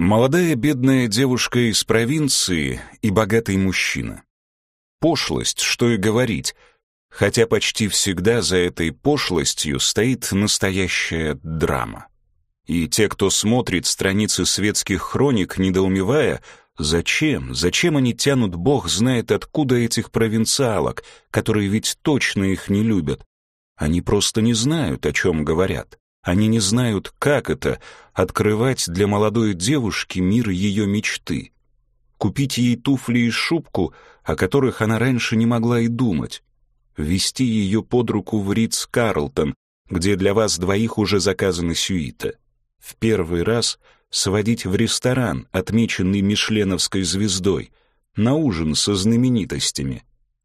Молодая бедная девушка из провинции и богатый мужчина. Пошлость, что и говорить, хотя почти всегда за этой пошлостью стоит настоящая драма. И те, кто смотрит страницы светских хроник, недоумевая, зачем, зачем они тянут бог знает откуда этих провинциалок, которые ведь точно их не любят, они просто не знают, о чем говорят. Они не знают, как это — открывать для молодой девушки мир ее мечты. Купить ей туфли и шубку, о которых она раньше не могла и думать. Вести ее под руку в Ридс Карлтон, где для вас двоих уже заказана сюита. В первый раз сводить в ресторан, отмеченный мишленовской звездой, на ужин со знаменитостями,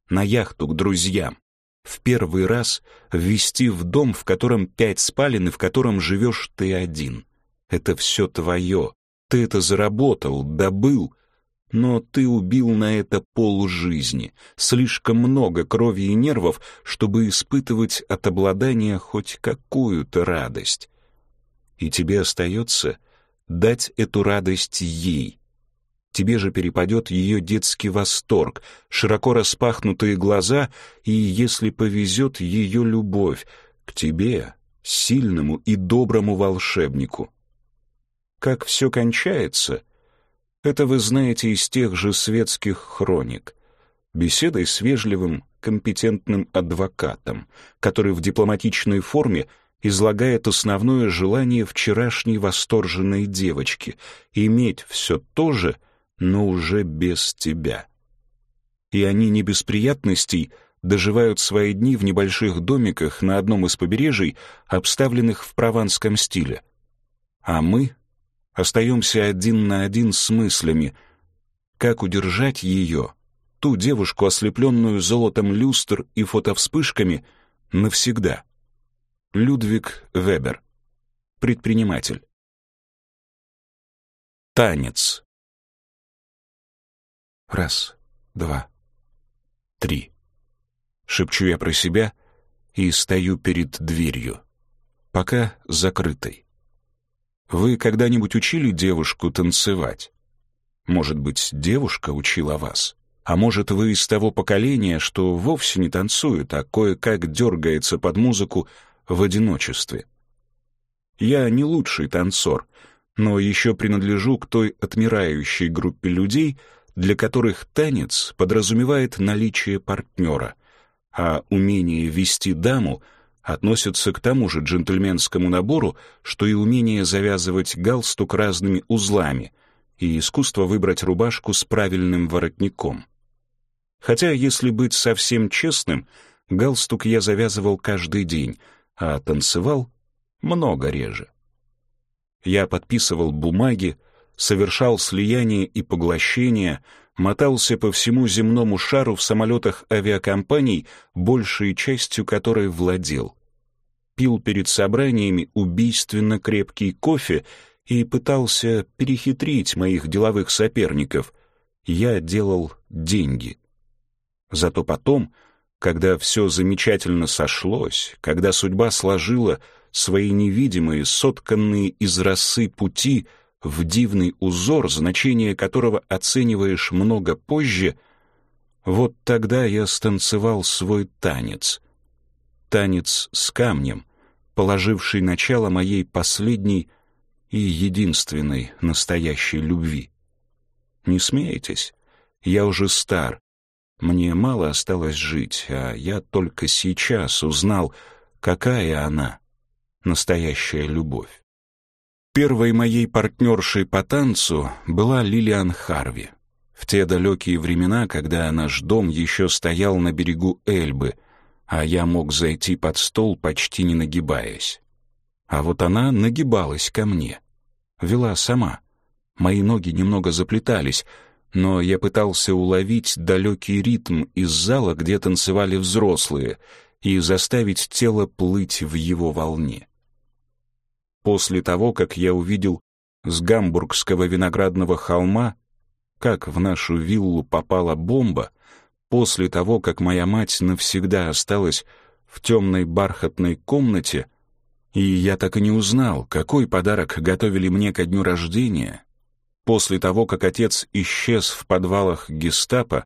на яхту к друзьям в первый раз ввести в дом, в котором пять спален и в котором живешь ты один. Это все твое. Ты это заработал, добыл, но ты убил на это полжизни, слишком много крови и нервов, чтобы испытывать от обладания хоть какую-то радость. И тебе остается дать эту радость ей, тебе же перепадет ее детский восторг, широко распахнутые глаза и, если повезет, ее любовь к тебе, сильному и доброму волшебнику. Как все кончается, это вы знаете из тех же светских хроник. Беседой с вежливым, компетентным адвокатом, который в дипломатичной форме излагает основное желание вчерашней восторженной девочки — иметь все то же — но уже без тебя. И они не без приятностей доживают свои дни в небольших домиках на одном из побережий, обставленных в прованском стиле. А мы остаемся один на один с мыслями, как удержать ее, ту девушку, ослепленную золотом люстр и фотовспышками, навсегда. Людвиг Вебер. Предприниматель. Танец. Раз, два, три. Шепчу я про себя и стою перед дверью, пока закрытой. Вы когда-нибудь учили девушку танцевать? Может быть, девушка учила вас? А может, вы из того поколения, что вовсе не танцует, а кое-как дергается под музыку в одиночестве? Я не лучший танцор, но еще принадлежу к той отмирающей группе людей — для которых танец подразумевает наличие партнера, а умение вести даму относится к тому же джентльменскому набору, что и умение завязывать галстук разными узлами и искусство выбрать рубашку с правильным воротником. Хотя, если быть совсем честным, галстук я завязывал каждый день, а танцевал много реже. Я подписывал бумаги, совершал слияние и поглощение, мотался по всему земному шару в самолетах авиакомпаний, большей частью которой владел. Пил перед собраниями убийственно крепкий кофе и пытался перехитрить моих деловых соперников. Я делал деньги. Зато потом, когда все замечательно сошлось, когда судьба сложила свои невидимые, сотканные из росы пути — в дивный узор, значение которого оцениваешь много позже, вот тогда я станцевал свой танец. Танец с камнем, положивший начало моей последней и единственной настоящей любви. Не смейтесь, я уже стар, мне мало осталось жить, а я только сейчас узнал, какая она, настоящая любовь. Первой моей партнершей по танцу была Лилиан Харви. В те далекие времена, когда наш дом еще стоял на берегу Эльбы, а я мог зайти под стол, почти не нагибаясь. А вот она нагибалась ко мне. Вела сама. Мои ноги немного заплетались, но я пытался уловить далекий ритм из зала, где танцевали взрослые, и заставить тело плыть в его волне. После того, как я увидел с гамбургского виноградного холма, как в нашу виллу попала бомба, после того, как моя мать навсегда осталась в темной бархатной комнате, и я так и не узнал, какой подарок готовили мне ко дню рождения, после того, как отец исчез в подвалах гестапо,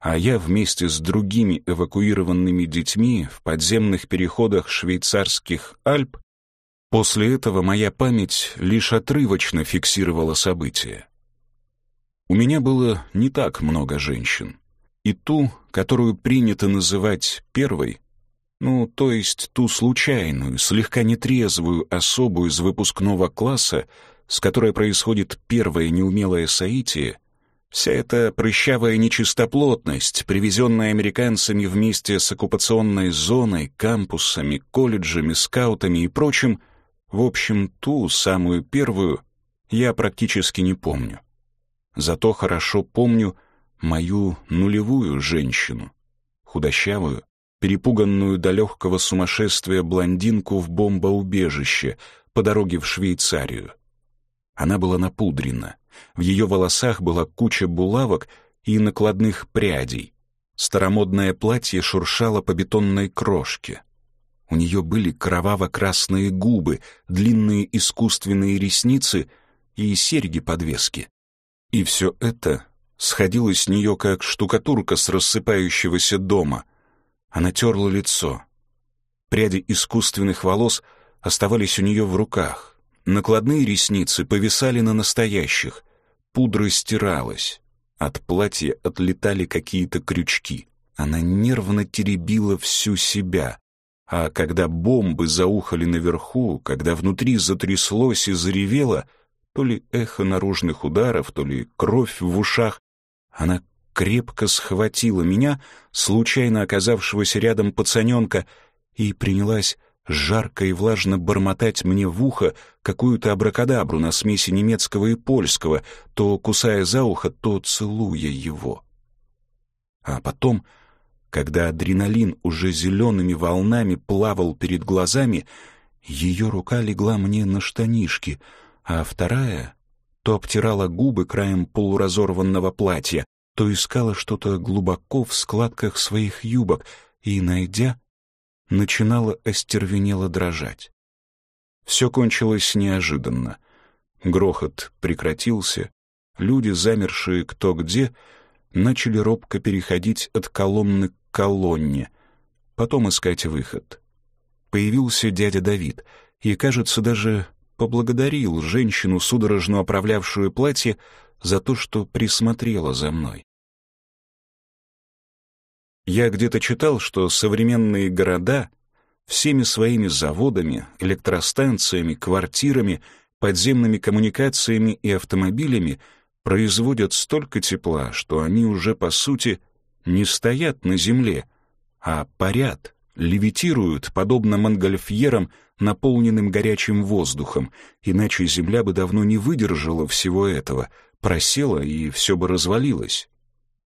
а я вместе с другими эвакуированными детьми в подземных переходах швейцарских Альп, после этого моя память лишь отрывочно фиксировала события. У меня было не так много женщин. И ту, которую принято называть первой, ну, то есть ту случайную, слегка нетрезвую особу из выпускного класса, с которой происходит первое неумелое соитие, Вся эта прыщавая нечистоплотность, привезенная американцами вместе с оккупационной зоной, кампусами, колледжами, скаутами и прочим, в общем, ту, самую первую, я практически не помню. Зато хорошо помню мою нулевую женщину, худощавую, перепуганную до легкого сумасшествия блондинку в бомбоубежище по дороге в Швейцарию. Она была напудрена, в ее волосах была куча булавок и накладных прядей. Старомодное платье шуршало по бетонной крошке. У нее были кроваво-красные губы, длинные искусственные ресницы и серьги-подвески. И все это сходило с нее, как штукатурка с рассыпающегося дома. Она терла лицо. Пряди искусственных волос оставались у нее в руках. Накладные ресницы повисали на настоящих. Пудра стиралась. От платья отлетали какие-то крючки. Она нервно теребила всю себя. А когда бомбы заухали наверху, когда внутри затряслось и заревело, то ли эхо наружных ударов, то ли кровь в ушах, она крепко схватила меня, случайно оказавшегося рядом пацаненка, и принялась жарко и влажно бормотать мне в ухо какую-то абракадабру на смеси немецкого и польского, то кусая за ухо, то целуя его. А потом, когда адреналин уже зелеными волнами плавал перед глазами, ее рука легла мне на штанишки, а вторая то обтирала губы краем полуразорванного платья, то искала что-то глубоко в складках своих юбок и, найдя, начинала остервенело дрожать. Все кончилось неожиданно. Грохот прекратился, люди, замершие кто где, начали робко переходить от колонны к колонне, потом искать выход. Появился дядя Давид и, кажется, даже поблагодарил женщину, судорожно оправлявшую платье, за то, что присмотрела за мной. Я где-то читал, что современные города всеми своими заводами, электростанциями, квартирами, подземными коммуникациями и автомобилями производят столько тепла, что они уже, по сути, не стоят на земле, а парят, левитируют, подобно монгольфьерам, наполненным горячим воздухом, иначе Земля бы давно не выдержала всего этого, просела и все бы развалилось.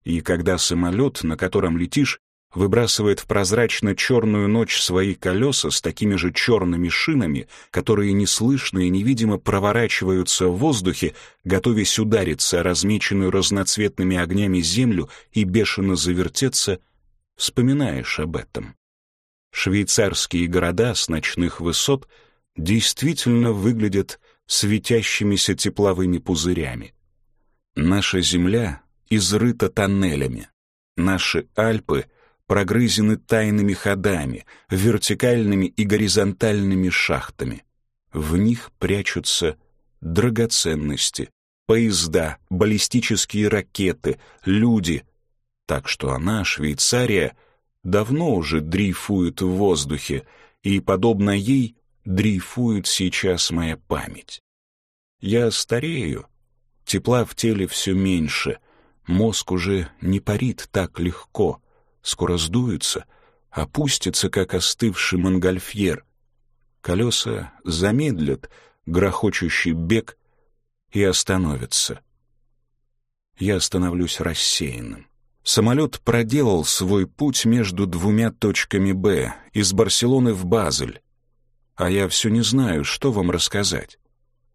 И когда самолет, на котором летишь, выбрасывает в прозрачно-черную ночь свои колеса с такими же черными шинами, которые неслышно и невидимо проворачиваются в воздухе, готовясь удариться о размеченную разноцветными огнями землю и бешено завертеться, вспоминаешь об этом. Швейцарские города с ночных высот действительно выглядят светящимися тепловыми пузырями. Наша Земля изрыта тоннелями. Наши Альпы прогрызены тайными ходами, вертикальными и горизонтальными шахтами. В них прячутся драгоценности, поезда, баллистические ракеты, люди. Так что она, Швейцария, давно уже дрейфует в воздухе, и, подобно ей, дрейфует сейчас моя память. Я старею, тепла в теле все меньше, Мозг уже не парит так легко, скоро сдуется, опустится, как остывший монгольфьер. Колеса замедлят грохочущий бег и остановятся. Я становлюсь рассеянным. Самолет проделал свой путь между двумя точками «Б» из Барселоны в Базель. А я все не знаю, что вам рассказать.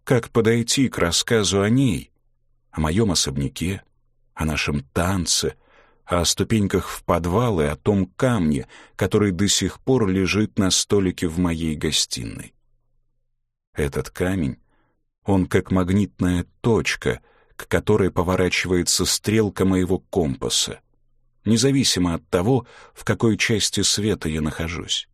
Как подойти к рассказу о ней, о моем особняке, о нашем танце, о ступеньках в подвал и о том камне, который до сих пор лежит на столике в моей гостиной. Этот камень, он как магнитная точка, к которой поворачивается стрелка моего компаса, независимо от того, в какой части света я нахожусь.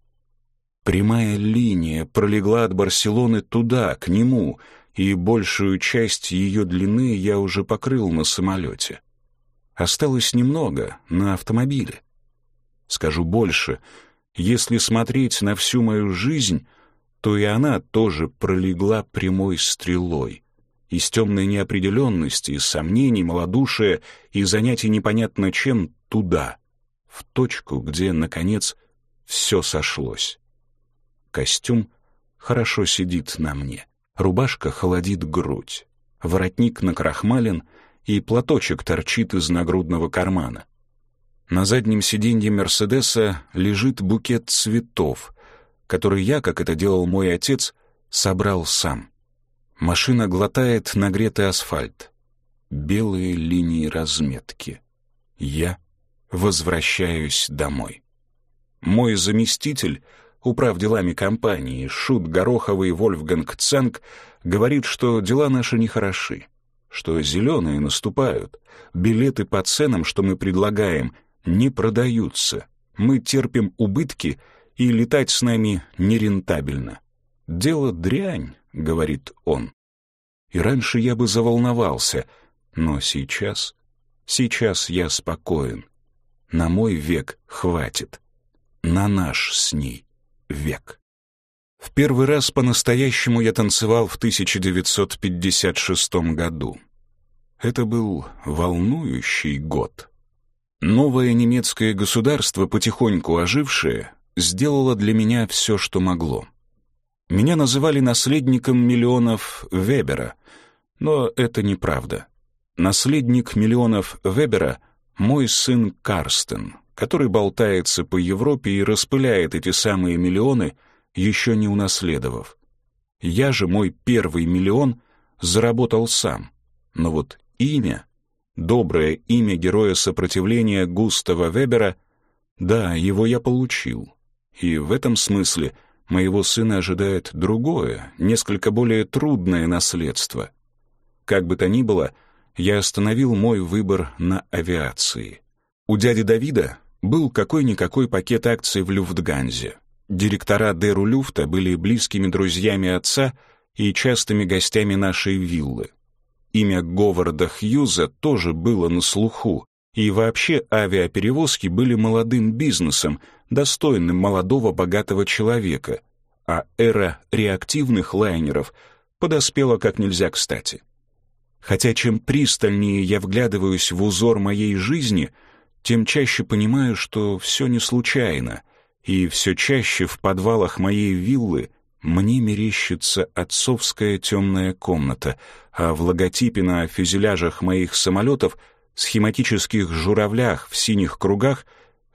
Прямая линия пролегла от Барселоны туда, к нему, и большую часть ее длины я уже покрыл на самолете. Осталось немного на автомобиле. Скажу больше, если смотреть на всю мою жизнь, то и она тоже пролегла прямой стрелой. Из темной неопределенности, из сомнений, малодушия и занятий непонятно чем туда, в точку, где, наконец, все сошлось. Костюм хорошо сидит на мне, рубашка холодит грудь, воротник накрахмален и платочек торчит из нагрудного кармана. На заднем сиденье Мерседеса лежит букет цветов, который я, как это делал мой отец, собрал сам. Машина глотает нагретый асфальт. Белые линии разметки. Я возвращаюсь домой. Мой заместитель, управ делами компании, Шут Гороховый Вольфганг Цанг, говорит, что дела наши нехороши, что зеленые наступают, билеты по ценам, что мы предлагаем, не продаются. Мы терпим убытки, и летать с нами нерентабельно. «Дело дрянь», — говорит он. И раньше я бы заволновался, но сейчас... Сейчас я спокоен. На мой век хватит. На наш с ней век. В первый раз по-настоящему я танцевал в 1956 году. Это был волнующий год. Новое немецкое государство, потихоньку ожившее, сделало для меня все, что могло. Меня называли наследником миллионов Вебера, но это неправда. Наследник миллионов Вебера — мой сын Карстен, который болтается по Европе и распыляет эти самые миллионы, еще не унаследовав. Я же мой первый миллион заработал сам, но вот имя доброе имя героя сопротивления Густава Вебера, да, его я получил. И в этом смысле моего сына ожидает другое, несколько более трудное наследство. Как бы то ни было, я остановил мой выбор на авиации. У дяди Давида был какой-никакой пакет акций в Люфтганзе. Директора Деру Люфта были близкими друзьями отца и частыми гостями нашей виллы. Имя Говарда Хьюза тоже было на слуху, и вообще авиаперевозки были молодым бизнесом, достойным молодого богатого человека, а эра реактивных лайнеров подоспела как нельзя кстати. Хотя чем пристальнее я вглядываюсь в узор моей жизни, тем чаще понимаю, что все не случайно, и все чаще в подвалах моей виллы мне мерещится отцовская темная комната, а в логотипе на фюзеляжах моих самолетов, схематических журавлях в синих кругах,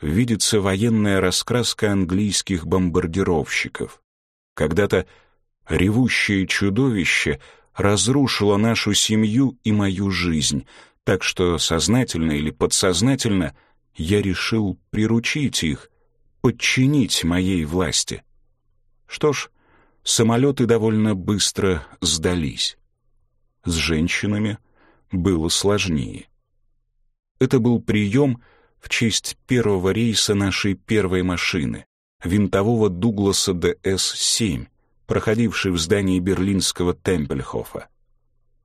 видится военная раскраска английских бомбардировщиков. Когда-то ревущее чудовище разрушило нашу семью и мою жизнь, так что сознательно или подсознательно я решил приручить их, подчинить моей власти. Что ж, самолеты довольно быстро сдались. С женщинами было сложнее. Это был прием в честь первого рейса нашей первой машины, винтового Дугласа ДС-7, проходившей в здании берлинского Темпельхофа.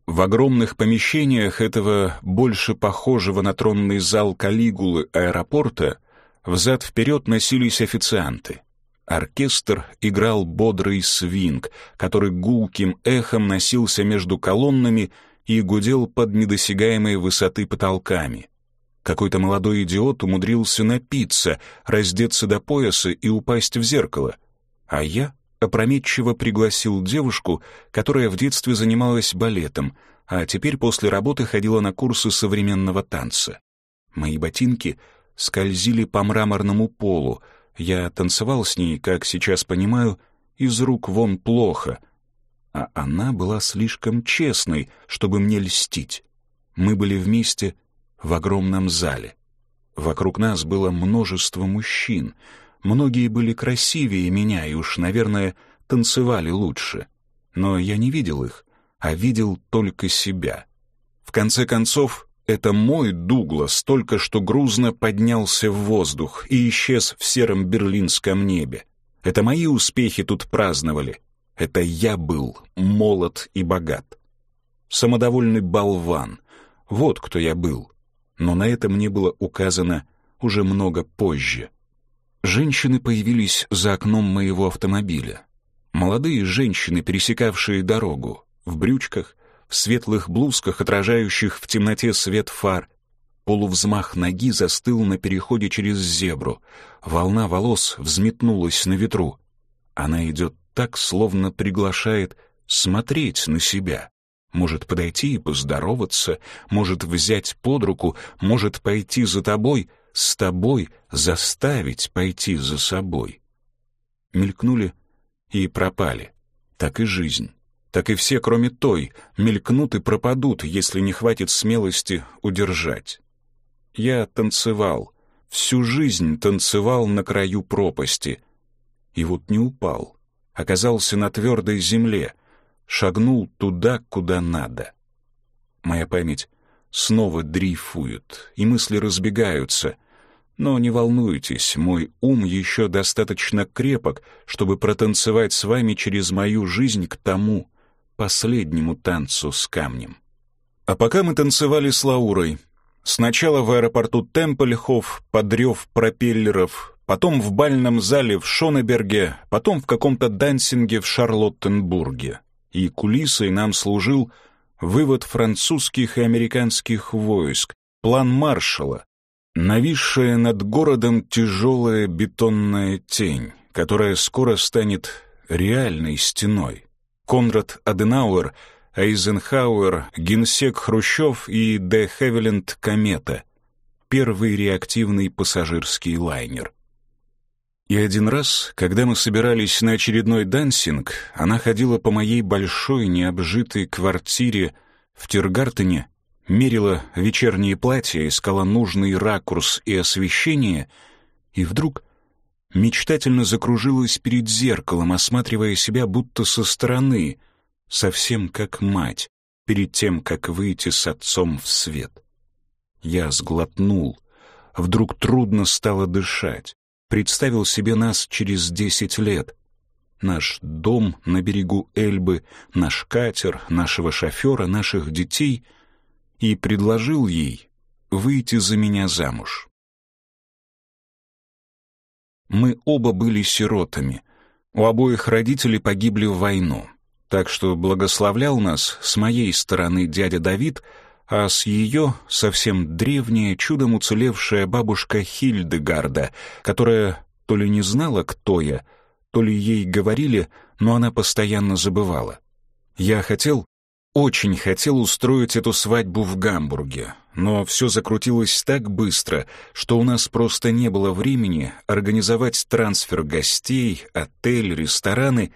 В огромных помещениях этого больше похожего на тронный зал Калигулы аэропорта взад-вперед носились официанты. Оркестр играл бодрый свинг, который гулким эхом носился между колоннами и гудел под недосягаемой высоты потолками. Какой-то молодой идиот умудрился напиться, раздеться до пояса и упасть в зеркало. А я опрометчиво пригласил девушку, которая в детстве занималась балетом, а теперь после работы ходила на курсы современного танца. Мои ботинки скользили по мраморному полу, я танцевал с ней, как сейчас понимаю, из рук вон плохо, а она была слишком честной, чтобы мне льстить. Мы были вместе в огромном зале. Вокруг нас было множество мужчин. Многие были красивее меня и уж, наверное, танцевали лучше. Но я не видел их, а видел только себя. В конце концов, это мой Дуглас только что грузно поднялся в воздух и исчез в сером берлинском небе. Это мои успехи тут праздновали. Это я был молод и богат. Самодовольный болван. Вот кто я был. Но на это мне было указано уже много позже. Женщины появились за окном моего автомобиля. Молодые женщины, пересекавшие дорогу, в брючках, в светлых блузках, отражающих в темноте свет фар. Полувзмах ноги застыл на переходе через зебру. Волна волос взметнулась на ветру. Она идет так, словно приглашает смотреть на себя. Может подойти и поздороваться, может взять под руку, может пойти за тобой, с тобой заставить пойти за собой. Мелькнули и пропали. Так и жизнь. Так и все, кроме той, мелькнут и пропадут, если не хватит смелости удержать. Я танцевал, всю жизнь танцевал на краю пропасти. И вот не упал, оказался на твердой земле, шагнул туда, куда надо. Моя память снова дрейфует, и мысли разбегаются — но не волнуйтесь, мой ум еще достаточно крепок, чтобы протанцевать с вами через мою жизнь к тому последнему танцу с камнем. А пока мы танцевали с Лаурой, сначала в аэропорту Темпельхоф под рев пропеллеров, потом в бальном зале в Шонеберге, потом в каком-то дансинге в Шарлоттенбурге. И кулисой нам служил вывод французских и американских войск, план маршала, Нависшая над городом тяжелая бетонная тень, которая скоро станет реальной стеной. Конрад Аденауэр, Айзенхауэр, генсек Хрущев и Де Хевиленд Комета. Первый реактивный пассажирский лайнер. И один раз, когда мы собирались на очередной дансинг, она ходила по моей большой необжитой квартире в Тиргартене мерила вечерние платья, искала нужный ракурс и освещение, и вдруг мечтательно закружилась перед зеркалом, осматривая себя будто со стороны, совсем как мать, перед тем, как выйти с отцом в свет. Я сглотнул. Вдруг трудно стало дышать. Представил себе нас через десять лет. Наш дом на берегу Эльбы, наш катер, нашего шофера, наших детей — и предложил ей выйти за меня замуж. Мы оба были сиротами. У обоих родителей погибли в войну. Так что благословлял нас с моей стороны дядя Давид, а с ее совсем древняя, чудом уцелевшая бабушка Хильдегарда, которая то ли не знала, кто я, то ли ей говорили, но она постоянно забывала. Я хотел, очень хотел устроить эту свадьбу в Гамбурге, но все закрутилось так быстро, что у нас просто не было времени организовать трансфер гостей, отель, рестораны,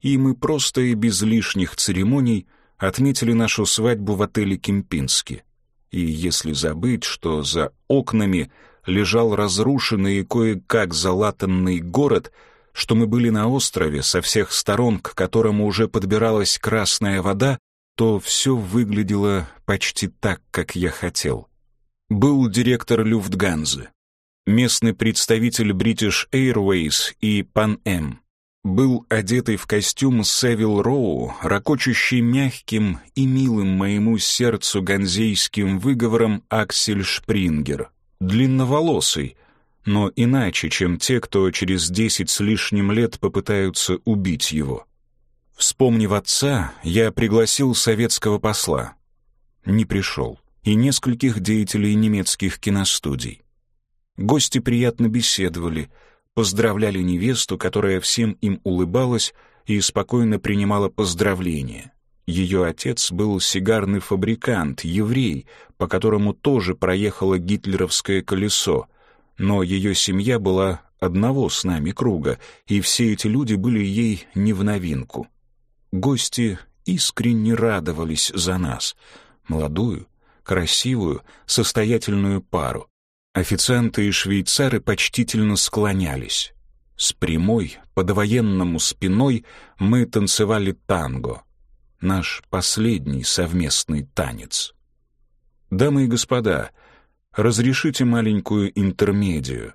и мы просто и без лишних церемоний отметили нашу свадьбу в отеле Кемпински. И если забыть, что за окнами лежал разрушенный и кое-как залатанный город, что мы были на острове, со всех сторон к которому уже подбиралась красная вода, то все выглядело почти так, как я хотел. Был директор Люфтганзы, местный представитель British Airways и Pan Am. Был одетый в костюм Севил Роу, ракочущий мягким и милым моему сердцу ганзейским выговором Аксель Шпрингер. Длинноволосый, но иначе, чем те, кто через десять с лишним лет попытаются убить его. Вспомнив отца, я пригласил советского посла. Не пришел. И нескольких деятелей немецких киностудий. Гости приятно беседовали, поздравляли невесту, которая всем им улыбалась и спокойно принимала поздравления. Ее отец был сигарный фабрикант, еврей, по которому тоже проехало гитлеровское колесо, но ее семья была одного с нами круга, и все эти люди были ей не в новинку. Гости искренне радовались за нас. Молодую, красивую, состоятельную пару. Официанты и швейцары почтительно склонялись. С прямой, по-довоенному спиной мы танцевали танго. Наш последний совместный танец. Дамы и господа, разрешите маленькую интермедию.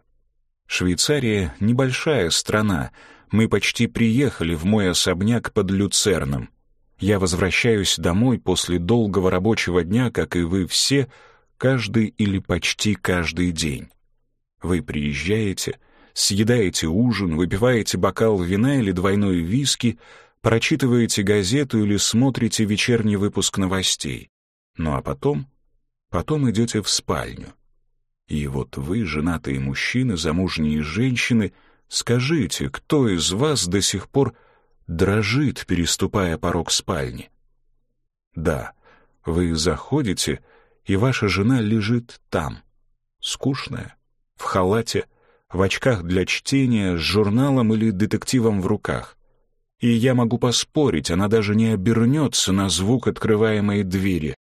Швейцария — небольшая страна. Мы почти приехали в мой особняк под Люцерном. Я возвращаюсь домой после долгого рабочего дня, как и вы все, каждый или почти каждый день. Вы приезжаете, съедаете ужин, выпиваете бокал вина или двойной виски, прочитываете газету или смотрите вечерний выпуск новостей. Ну а потом, потом идете в спальню. И вот вы, женатые мужчины, замужние женщины, скажите, кто из вас до сих пор дрожит, переступая порог спальни? Да, вы заходите, и ваша жена лежит там, скучная, в халате, в очках для чтения, с журналом или детективом в руках. И я могу поспорить, она даже не обернется на звук открываемой двери.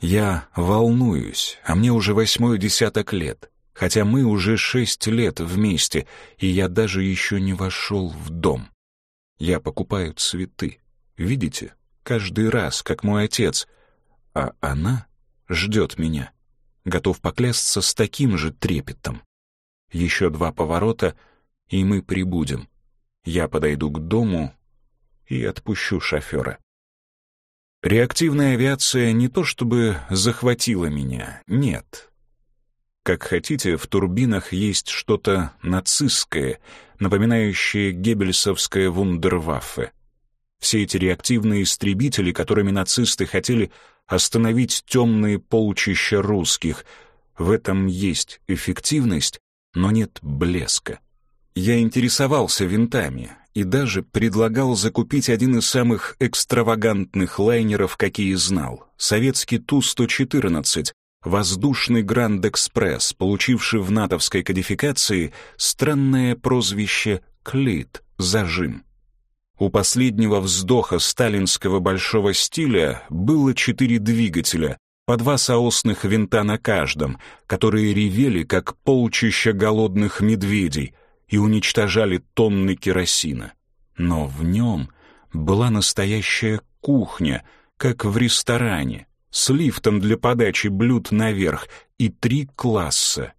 Я волнуюсь, а мне уже восьмой десяток лет, хотя мы уже шесть лет вместе, и я даже еще не вошел в дом. Я покупаю цветы, видите, каждый раз, как мой отец, а она ждет меня, готов поклясться с таким же трепетом. Еще два поворота, и мы прибудем. Я подойду к дому и отпущу шофера. Реактивная авиация не то чтобы захватила меня, нет. Как хотите, в турбинах есть что-то нацистское, напоминающее геббельсовское вундерваффе. Все эти реактивные истребители, которыми нацисты хотели остановить темные полчища русских, в этом есть эффективность, но нет блеска. Я интересовался винтами и даже предлагал закупить один из самых экстравагантных лайнеров, какие знал — советский Ту-114, воздушный Гранд-экспресс, получивший в натовской кодификации странное прозвище «Клит» — «зажим». У последнего вздоха сталинского большого стиля было четыре двигателя, по два соосных винта на каждом, которые ревели, как полчища голодных медведей, и уничтожали тонны керосина. Но в нем была настоящая кухня, как в ресторане, с лифтом для подачи блюд наверх и три класса.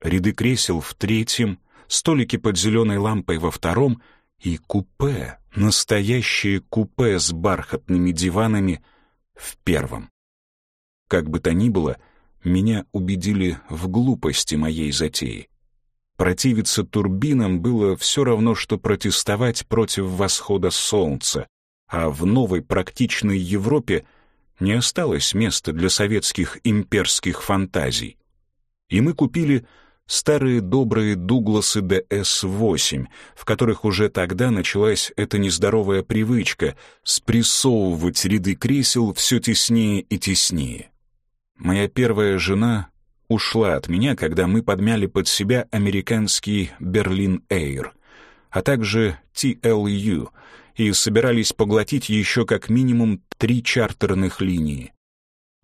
Ряды кресел в третьем, столики под зеленой лампой во втором и купе, настоящее купе с бархатными диванами в первом. Как бы то ни было, меня убедили в глупости моей затеи. Противиться турбинам было все равно, что протестовать против восхода солнца, а в новой практичной Европе не осталось места для советских имперских фантазий. И мы купили старые добрые Дугласы ДС-8, в которых уже тогда началась эта нездоровая привычка спрессовывать ряды кресел все теснее и теснее. Моя первая жена ушла от меня, когда мы подмяли под себя американский Берлин Эйр, а также TLU, и собирались поглотить еще как минимум три чартерных линии.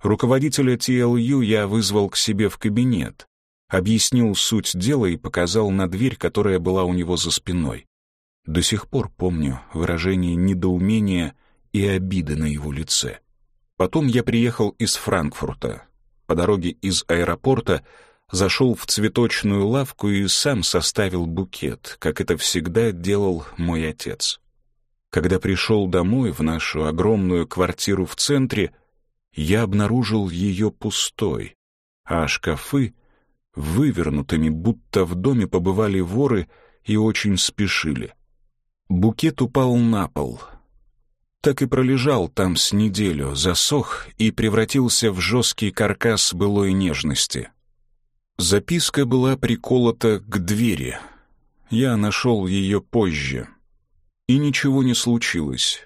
Руководителя TLU я вызвал к себе в кабинет, объяснил суть дела и показал на дверь, которая была у него за спиной. До сих пор помню выражение недоумения и обиды на его лице. Потом я приехал из Франкфурта. По дороге из аэропорта зашел в цветочную лавку и сам составил букет, как это всегда делал мой отец. Когда пришел домой в нашу огромную квартиру в центре, я обнаружил ее пустой, а шкафы — вывернутыми, будто в доме побывали воры и очень спешили. Букет упал на пол — так и пролежал там с неделю, засох и превратился в жесткий каркас былой нежности. Записка была приколота к двери. Я нашел ее позже. И ничего не случилось.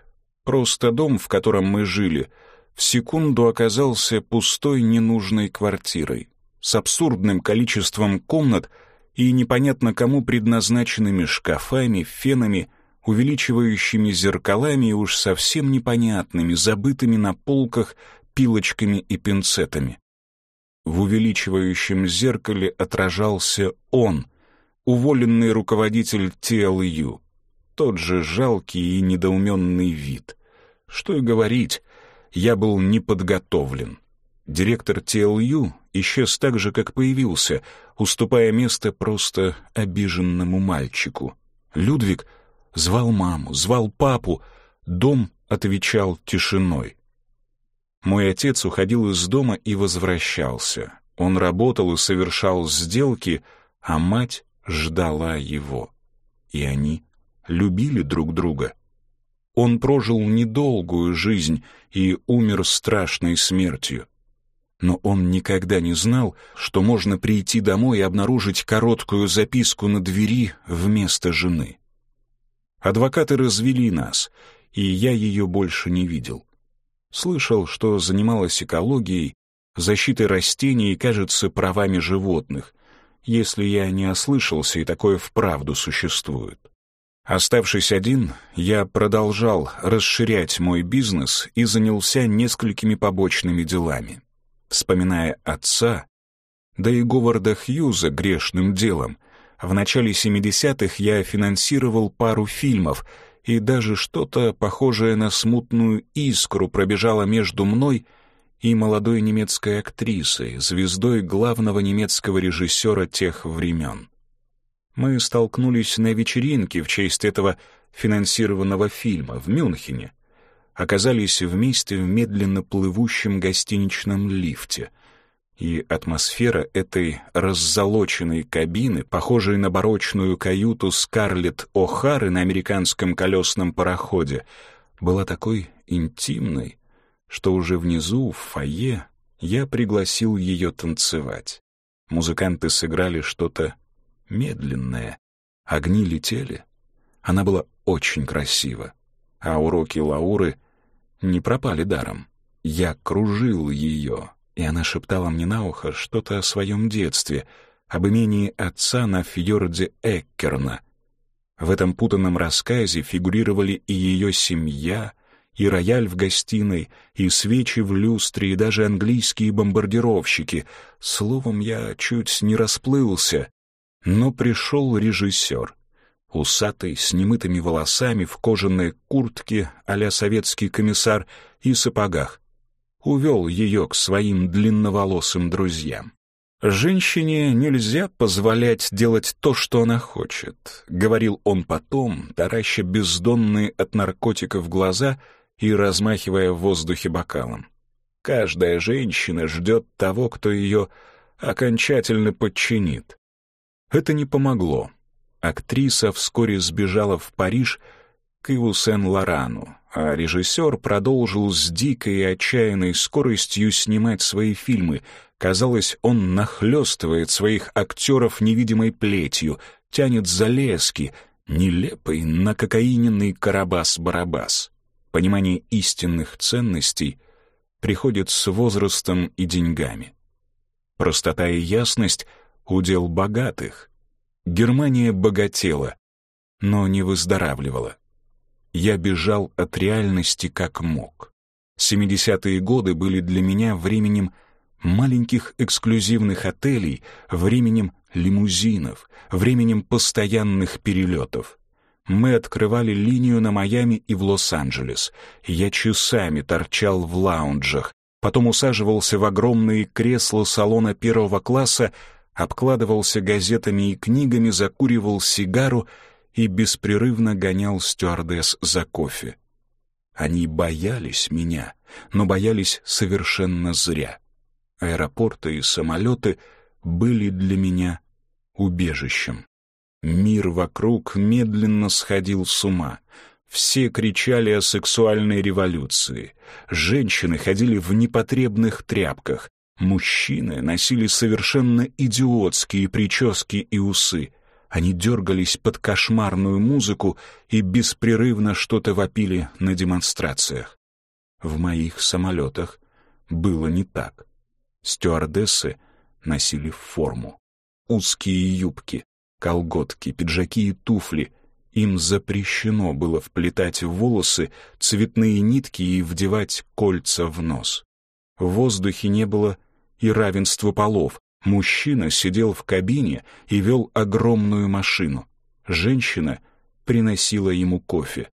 Просто дом, в котором мы жили, в секунду оказался пустой ненужной квартирой, с абсурдным количеством комнат и непонятно кому предназначенными шкафами, фенами — увеличивающими зеркалами и уж совсем непонятными, забытыми на полках пилочками и пинцетами. В увеличивающем зеркале отражался он, уволенный руководитель TLU, тот же жалкий и недоуменный вид. Что и говорить, я был неподготовлен. Директор ТЛЮ исчез так же, как появился, уступая место просто обиженному мальчику. Людвиг звал маму, звал папу, дом отвечал тишиной. Мой отец уходил из дома и возвращался. Он работал и совершал сделки, а мать ждала его. И они любили друг друга. Он прожил недолгую жизнь и умер страшной смертью. Но он никогда не знал, что можно прийти домой и обнаружить короткую записку на двери вместо жены. Адвокаты развели нас, и я ее больше не видел. Слышал, что занималась экологией, защитой растений и, кажется, правами животных, если я не ослышался, и такое вправду существует. Оставшись один, я продолжал расширять мой бизнес и занялся несколькими побочными делами. Вспоминая отца, да и Говарда Хьюза грешным делом, в начале 70-х я финансировал пару фильмов, и даже что-то похожее на смутную искру пробежало между мной и молодой немецкой актрисой, звездой главного немецкого режиссера тех времен. Мы столкнулись на вечеринке в честь этого финансированного фильма в Мюнхене, оказались вместе в медленно плывущем гостиничном лифте — и атмосфера этой раззолоченной кабины, похожей на барочную каюту Скарлетт О'Хары на американском колесном пароходе, была такой интимной, что уже внизу, в фойе, я пригласил ее танцевать. Музыканты сыграли что-то медленное, огни летели. Она была очень красива, а уроки Лауры не пропали даром. Я кружил ее, и она шептала мне на ухо что-то о своем детстве, об имении отца на фьорде Эккерна. В этом путанном рассказе фигурировали и ее семья, и рояль в гостиной, и свечи в люстре, и даже английские бомбардировщики. Словом, я чуть не расплылся. Но пришел режиссер. Усатый, с немытыми волосами, в кожаной куртке а советский комиссар и сапогах увел ее к своим длинноволосым друзьям. «Женщине нельзя позволять делать то, что она хочет», — говорил он потом, тараща бездонные от наркотиков глаза и размахивая в воздухе бокалом. «Каждая женщина ждет того, кто ее окончательно подчинит». Это не помогло. Актриса вскоре сбежала в Париж к Иву Сен-Лорану, а режиссер продолжил с дикой и отчаянной скоростью снимать свои фильмы. Казалось, он нахлестывает своих актеров невидимой плетью, тянет за лески, нелепый накокаиненный Карабас-Барабас. Понимание истинных ценностей приходит с возрастом и деньгами. Простота и ясность — удел богатых. Германия богатела, но не выздоравливала. Я бежал от реальности как мог. 70-е годы были для меня временем маленьких эксклюзивных отелей, временем лимузинов, временем постоянных перелетов. Мы открывали линию на Майами и в Лос-Анджелес. Я часами торчал в лаунджах, потом усаживался в огромные кресла салона первого класса, обкладывался газетами и книгами, закуривал сигару и беспрерывно гонял стюардесс за кофе. Они боялись меня, но боялись совершенно зря. Аэропорты и самолеты были для меня убежищем. Мир вокруг медленно сходил с ума. Все кричали о сексуальной революции. Женщины ходили в непотребных тряпках. Мужчины носили совершенно идиотские прически и усы. Они дергались под кошмарную музыку и беспрерывно что-то вопили на демонстрациях. В моих самолетах было не так. Стюардессы носили форму. Узкие юбки, колготки, пиджаки и туфли. Им запрещено было вплетать в волосы цветные нитки и вдевать кольца в нос. В воздухе не было и равенства полов, Мужчина сидел в кабине и вел огромную машину. Женщина приносила ему кофе.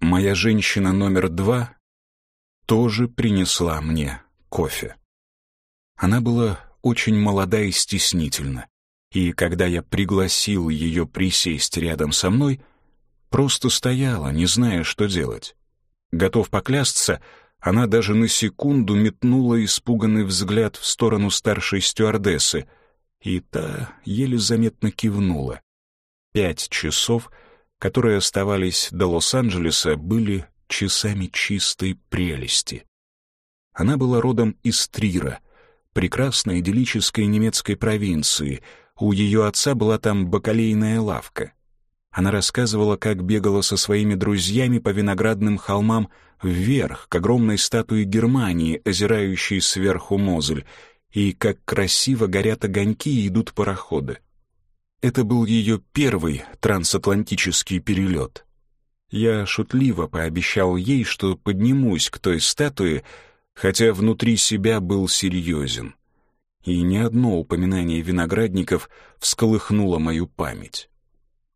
Моя женщина номер два тоже принесла мне кофе. Она была очень молода и стеснительна, и когда я пригласил ее присесть рядом со мной, просто стояла, не зная, что делать. Готов поклясться, она даже на секунду метнула испуганный взгляд в сторону старшей стюардессы, и та еле заметно кивнула. Пять часов, которые оставались до Лос-Анджелеса, были часами чистой прелести. Она была родом из Трира, прекрасной идиллической немецкой провинции. У ее отца была там бакалейная лавка. Она рассказывала, как бегала со своими друзьями по виноградным холмам вверх, к огромной статуе Германии, озирающей сверху Мозель, и как красиво горят огоньки и идут пароходы. Это был ее первый трансатлантический перелет. Я шутливо пообещал ей, что поднимусь к той статуе, хотя внутри себя был серьезен. И ни одно упоминание виноградников всколыхнуло мою память.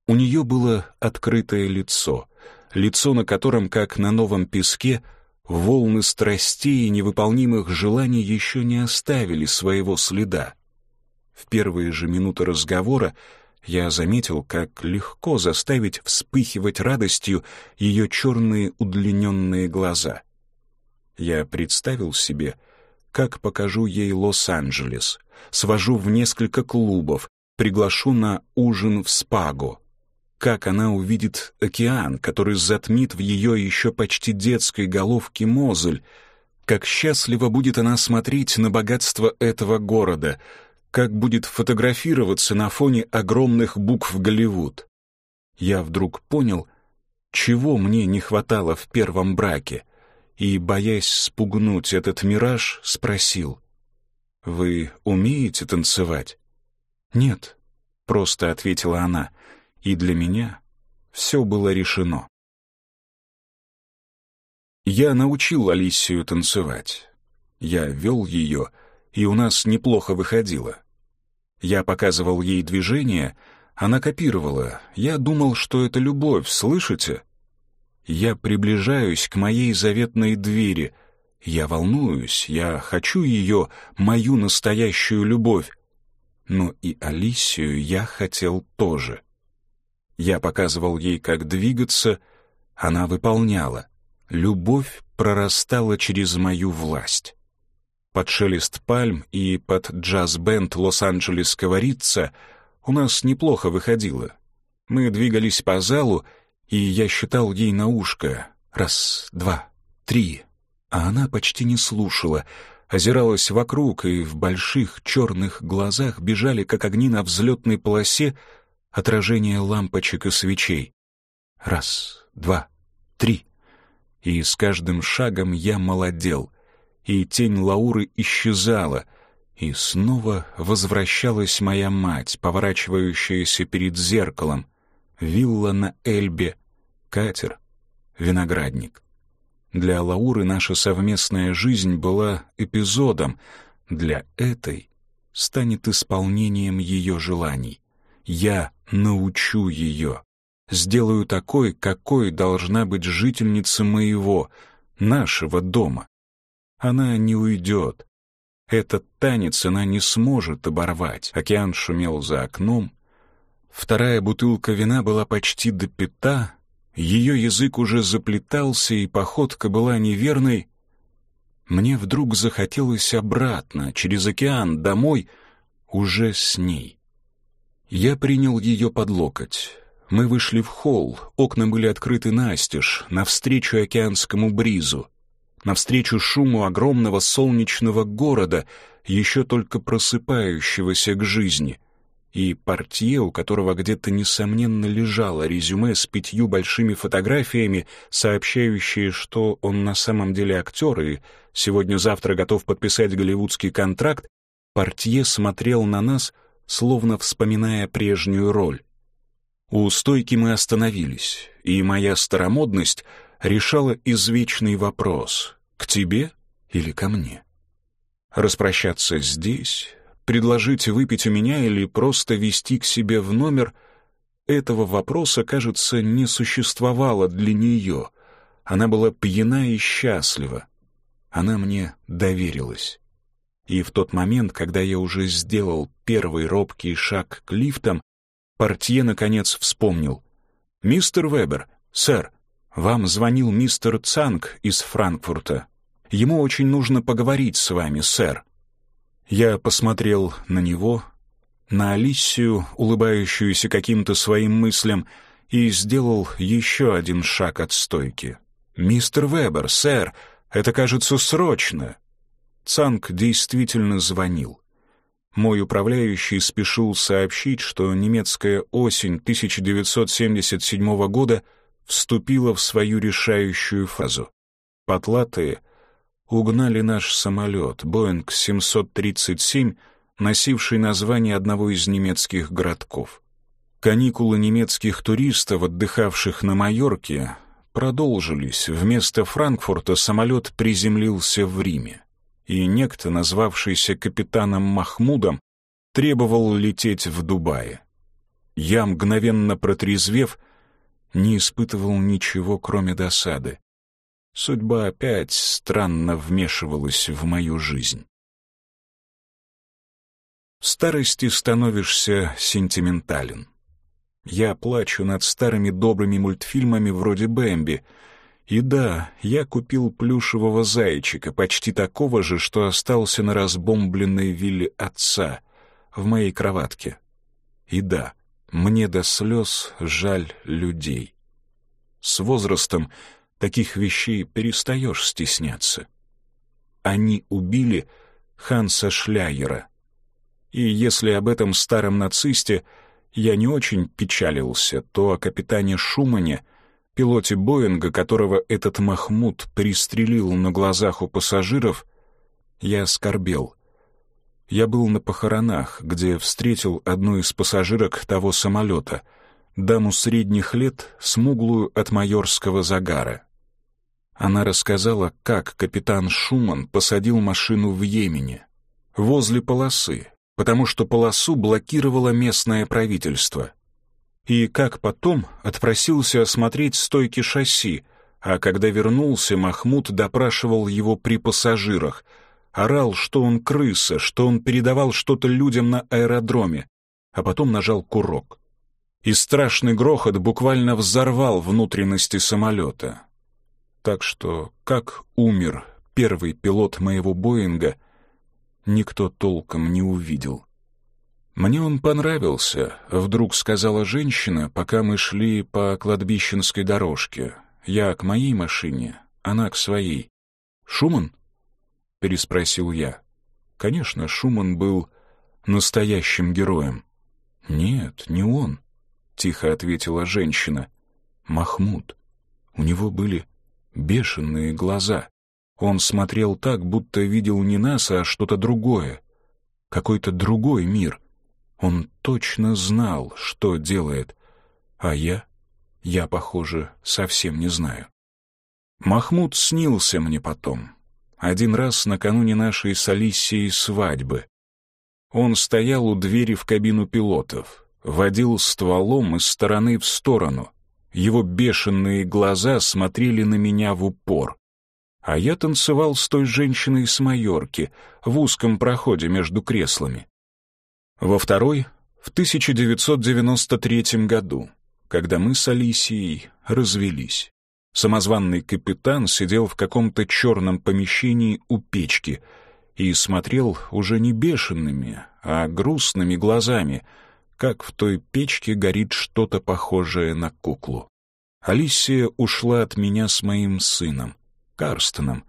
У нее было открытое лицо, лицо, на котором, как на новом песке, волны страстей и невыполнимых желаний еще не оставили своего следа. В первые же минуты разговора я заметил, как легко заставить вспыхивать радостью ее черные удлиненные глаза. Я представил себе, как покажу ей Лос-Анджелес, свожу в несколько клубов, приглашу на ужин в Спаго, как она увидит океан, который затмит в ее еще почти детской головке мозоль, как счастливо будет она смотреть на богатство этого города, как будет фотографироваться на фоне огромных букв Голливуд. Я вдруг понял, чего мне не хватало в первом браке, и, боясь спугнуть этот мираж, спросил, «Вы умеете танцевать?» «Нет», — просто ответила она, — и для меня все было решено. Я научил Алисию танцевать. Я вел ее, и у нас неплохо выходило. Я показывал ей движения, она копировала. Я думал, что это любовь, слышите? Я приближаюсь к моей заветной двери. Я волнуюсь, я хочу ее, мою настоящую любовь. Но и Алисию я хотел тоже. Я показывал ей, как двигаться, она выполняла. Любовь прорастала через мою власть. Под шелест пальм и под джаз-бенд Лос-Анджелесского Ритца у нас неплохо выходило. Мы двигались по залу, и я считал ей на ушко «раз, два, три», а она почти не слушала, озиралась вокруг, и в больших черных глазах бежали, как огни на взлетной полосе, отражение лампочек и свечей. Раз, два, три. И с каждым шагом я молодел, и тень Лауры исчезала, и снова возвращалась моя мать, поворачивающаяся перед зеркалом, вилла на Эльбе, катер, виноградник. Для Лауры наша совместная жизнь была эпизодом, для этой станет исполнением ее желаний. Я научу ее. Сделаю такой, какой должна быть жительница моего, нашего дома. Она не уйдет. Этот танец она не сможет оборвать. Океан шумел за окном. Вторая бутылка вина была почти до пята, ее язык уже заплетался, и походка была неверной. Мне вдруг захотелось обратно, через океан, домой, уже с ней. Я принял ее под локоть. Мы вышли в холл, окна были открыты настежь, навстречу океанскому бризу, навстречу шуму огромного солнечного города, еще только просыпающегося к жизни, и портье, у которого где-то, несомненно, лежало резюме с пятью большими фотографиями, сообщающие, что он на самом деле актер и сегодня-завтра готов подписать голливудский контракт, портье смотрел на нас — словно вспоминая прежнюю роль. У стойки мы остановились, и моя старомодность решала извечный вопрос «к тебе или ко мне?». Распрощаться здесь, предложить выпить у меня или просто вести к себе в номер — этого вопроса, кажется, не существовало для нее. Она была пьяна и счастлива. Она мне доверилась. И в тот момент, когда я уже сделал первый робкий шаг к лифтам, портье, наконец, вспомнил. «Мистер Вебер, сэр, вам звонил мистер Цанг из Франкфурта. Ему очень нужно поговорить с вами, сэр». Я посмотрел на него, на Алисию, улыбающуюся каким-то своим мыслям, и сделал еще один шаг от стойки. «Мистер Вебер, сэр, это, кажется, срочно!» Цанг действительно звонил. Мой управляющий спешил сообщить, что немецкая осень 1977 года вступила в свою решающую фазу. Потлатые угнали наш самолет, Боинг 737, носивший название одного из немецких городков. Каникулы немецких туристов, отдыхавших на Майорке, продолжились. Вместо Франкфурта самолет приземлился в Риме. И некто, назвавшийся капитаном Махмудом, требовал лететь в Дубае. Я, мгновенно протрезвев, не испытывал ничего, кроме досады. Судьба опять странно вмешивалась в мою жизнь. В старости становишься сентиментален. Я плачу над старыми добрыми мультфильмами вроде «Бэмби». И да, я купил плюшевого зайчика, почти такого же, что остался на разбомбленной вилле отца, в моей кроватке. И да, мне до слез жаль людей. С возрастом таких вещей перестаешь стесняться. Они убили Ханса Шляйера, и если об этом старом нацисте я не очень печалился, то о капитане Шумане, пилоте Боинга, которого этот Махмуд пристрелил на глазах у пассажиров, я скорбел. Я был на похоронах, где встретил одну из пассажирок того самолета, даму средних лет, смуглую от майорского загара. Она рассказала, как капитан Шуман посадил машину в Йемене, возле полосы, потому что полосу блокировало местное правительство. И как потом отпросился осмотреть стойки шасси, а когда вернулся, Махмуд допрашивал его при пассажирах, орал, что он крыса, что он передавал что-то людям на аэродроме, а потом нажал курок. И страшный грохот буквально взорвал внутренности самолета. Так что, как умер первый пилот моего Боинга — никто толком не увидел. «Мне он понравился», — вдруг сказала женщина, пока мы шли по кладбищенской дорожке. Я к моей машине, она к своей. «Шуман?» — переспросил я. Конечно, Шуман был настоящим героем. «Нет, не он», — тихо ответила женщина. «Махмуд. У него были бешеные глаза. Он смотрел так, будто видел не нас, а что-то другое. Какой-то другой мир. Он точно знал, что делает. А я? Я, похоже, совсем не знаю. Махмуд снился мне потом. Один раз накануне нашей с Алисией свадьбы. Он стоял у двери в кабину пилотов, водил стволом из стороны в сторону. Его бешеные глаза смотрели на меня в упор а я танцевал с той женщиной с Майорки в узком проходе между креслами. Во второй — в 1993 году, когда мы с Алисией развелись. Самозванный капитан сидел в каком-то черном помещении у печки и смотрел уже не бешеными, а грустными глазами, как в той печке горит что-то похожее на куклу. Алисия ушла от меня с моим сыном. Карстоном,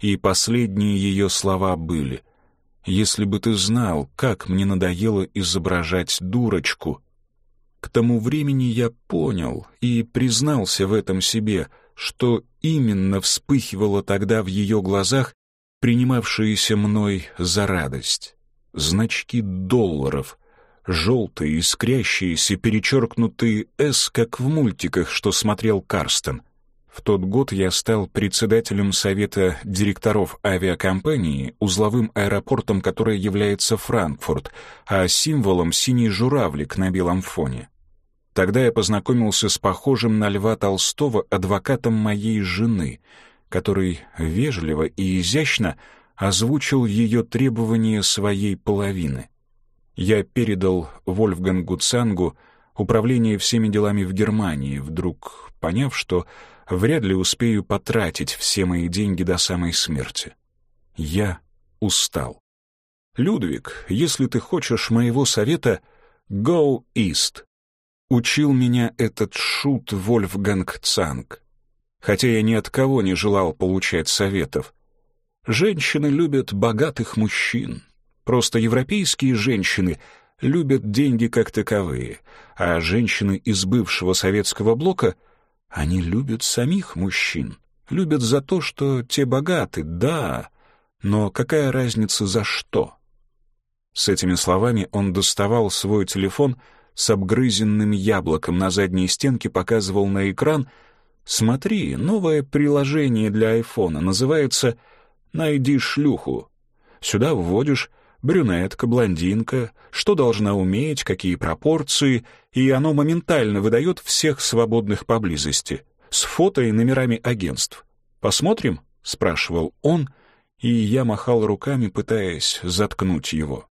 и последние ее слова были «Если бы ты знал, как мне надоело изображать дурочку». К тому времени я понял и признался в этом себе, что именно вспыхивало тогда в ее глазах, принимавшиеся мной за радость. Значки долларов — желтые, искрящиеся, перечеркнутые «С», как в мультиках, что смотрел Карстен — в тот год я стал председателем совета директоров авиакомпании, узловым аэропортом которой является Франкфурт, а символом синий журавлик на белом фоне. Тогда я познакомился с похожим на Льва Толстого адвокатом моей жены, который вежливо и изящно озвучил ее требования своей половины. Я передал Вольфгангу Цангу управление всеми делами в Германии, вдруг поняв, что вряд ли успею потратить все мои деньги до самой смерти. Я устал. «Людвиг, если ты хочешь моего совета, go east», — учил меня этот шут Вольфганг Цанг. Хотя я ни от кого не желал получать советов. Женщины любят богатых мужчин. Просто европейские женщины любят деньги как таковые, а женщины из бывшего советского блока, они любят самих мужчин. Любят за то, что те богаты, да, но какая разница за что? С этими словами он доставал свой телефон с обгрызенным яблоком на задней стенке, показывал на экран «Смотри, новое приложение для айфона, называется «Найди шлюху». Сюда вводишь брюнетка, блондинка, что должна уметь, какие пропорции, и оно моментально выдает всех свободных поблизости, с фото и номерами агентств. «Посмотрим?» — спрашивал он — и я махал руками, пытаясь заткнуть его.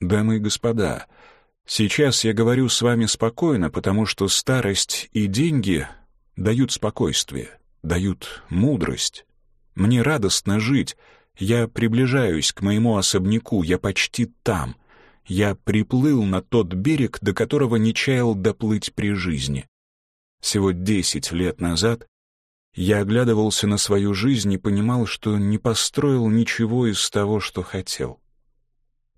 «Дамы и господа, сейчас я говорю с вами спокойно, потому что старость и деньги дают спокойствие, дают мудрость. Мне радостно жить, я приближаюсь к моему особняку, я почти там. Я приплыл на тот берег, до которого не чаял доплыть при жизни. Всего десять лет назад я оглядывался на свою жизнь и понимал, что не построил ничего из того, что хотел.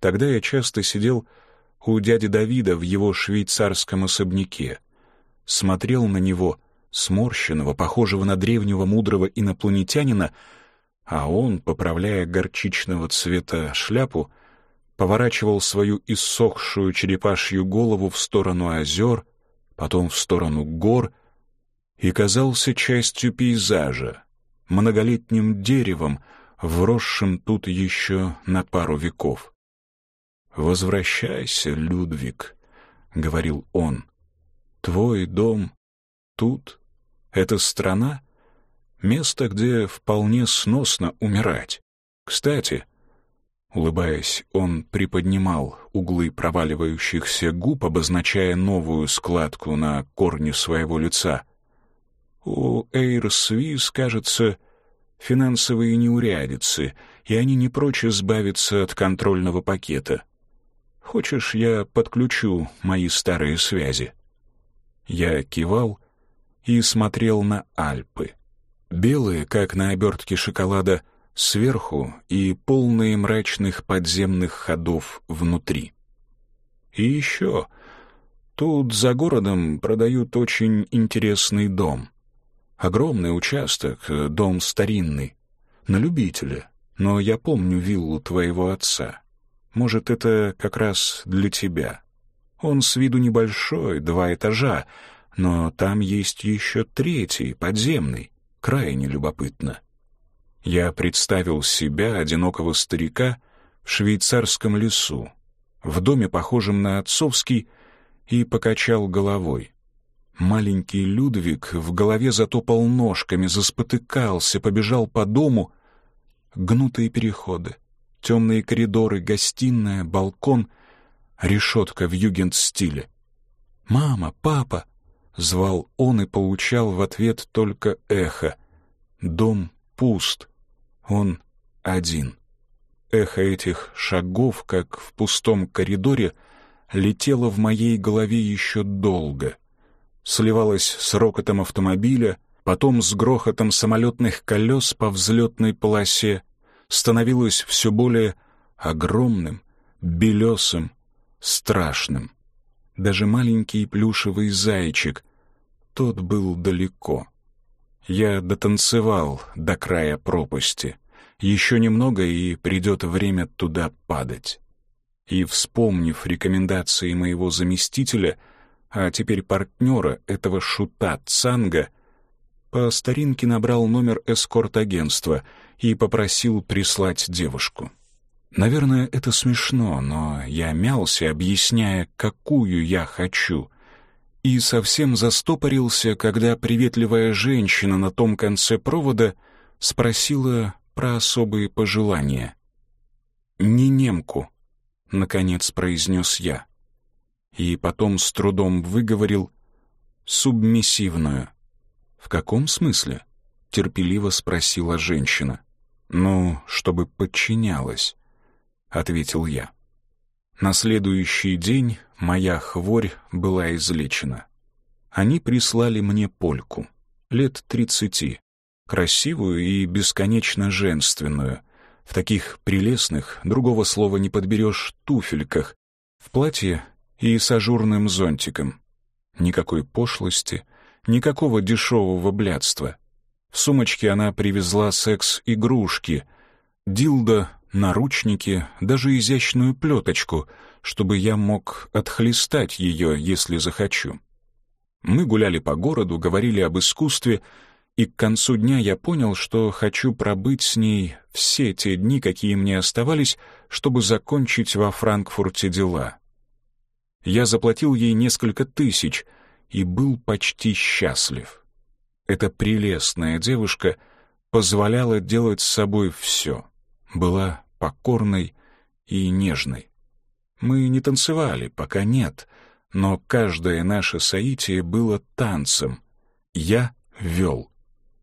Тогда я часто сидел у дяди Давида в его швейцарском особняке, смотрел на него, сморщенного, похожего на древнего мудрого инопланетянина, а он, поправляя горчичного цвета шляпу, поворачивал свою иссохшую черепашью голову в сторону озер, потом в сторону гор — и казался частью пейзажа, многолетним деревом, вросшим тут еще на пару веков. «Возвращайся, Людвиг», — говорил он. «Твой дом тут, эта страна, место, где вполне сносно умирать. Кстати, Улыбаясь, он приподнимал углы проваливающихся губ, обозначая новую складку на корне своего лица. У Swiss, кажется, финансовые неурядицы, и они не прочь избавиться от контрольного пакета. Хочешь, я подключу мои старые связи?» Я кивал и смотрел на Альпы. Белые, как на обертке шоколада, сверху и полные мрачных подземных ходов внутри. И еще, тут за городом продают очень интересный дом. Огромный участок, э, дом старинный, на любителя. Но я помню виллу твоего отца. Может, это как раз для тебя. Он с виду небольшой, два этажа, но там есть еще третий, подземный, крайне любопытно. Я представил себя, одинокого старика, в швейцарском лесу, в доме, похожем на отцовский, и покачал головой. Маленький Людвиг в голове затопал ножками, заспотыкался, побежал по дому. Гнутые переходы, темные коридоры, гостиная, балкон, решетка в югент-стиле. «Мама, папа!» — звал он и получал в ответ только эхо. Дом пуст, он один. Эхо этих шагов, как в пустом коридоре, летело в моей голове еще долго — сливалась с рокотом автомобиля, потом с грохотом самолетных колес по взлетной полосе, становилась все более огромным, белесым, страшным. Даже маленький плюшевый зайчик, тот был далеко. Я дотанцевал до края пропасти. Еще немного, и придет время туда падать. И, вспомнив рекомендации моего заместителя, а теперь партнера этого шута Цанга, по старинке набрал номер эскорт-агентства и попросил прислать девушку. Наверное, это смешно, но я мялся, объясняя, какую я хочу, и совсем застопорился, когда приветливая женщина на том конце провода спросила, про особые пожелания. «Не немку», — наконец произнес я. И потом с трудом выговорил «субмиссивную». «В каком смысле?» — терпеливо спросила женщина. «Ну, чтобы подчинялась», — ответил я. На следующий день моя хворь была излечена. Они прислали мне польку, лет тридцати, красивую и бесконечно женственную, в таких прелестных, другого слова не подберешь, туфельках, в платье и с ажурным зонтиком. Никакой пошлости, никакого дешевого блядства. В сумочке она привезла секс-игрушки, дилдо, наручники, даже изящную плеточку, чтобы я мог отхлестать ее, если захочу. Мы гуляли по городу, говорили об искусстве, и к концу дня я понял, что хочу пробыть с ней все те дни, какие мне оставались, чтобы закончить во Франкфурте дела. Я заплатил ей несколько тысяч и был почти счастлив. Эта прелестная девушка позволяла делать с собой все, была покорной и нежной. Мы не танцевали, пока нет, но каждое наше соитие было танцем. Я вел.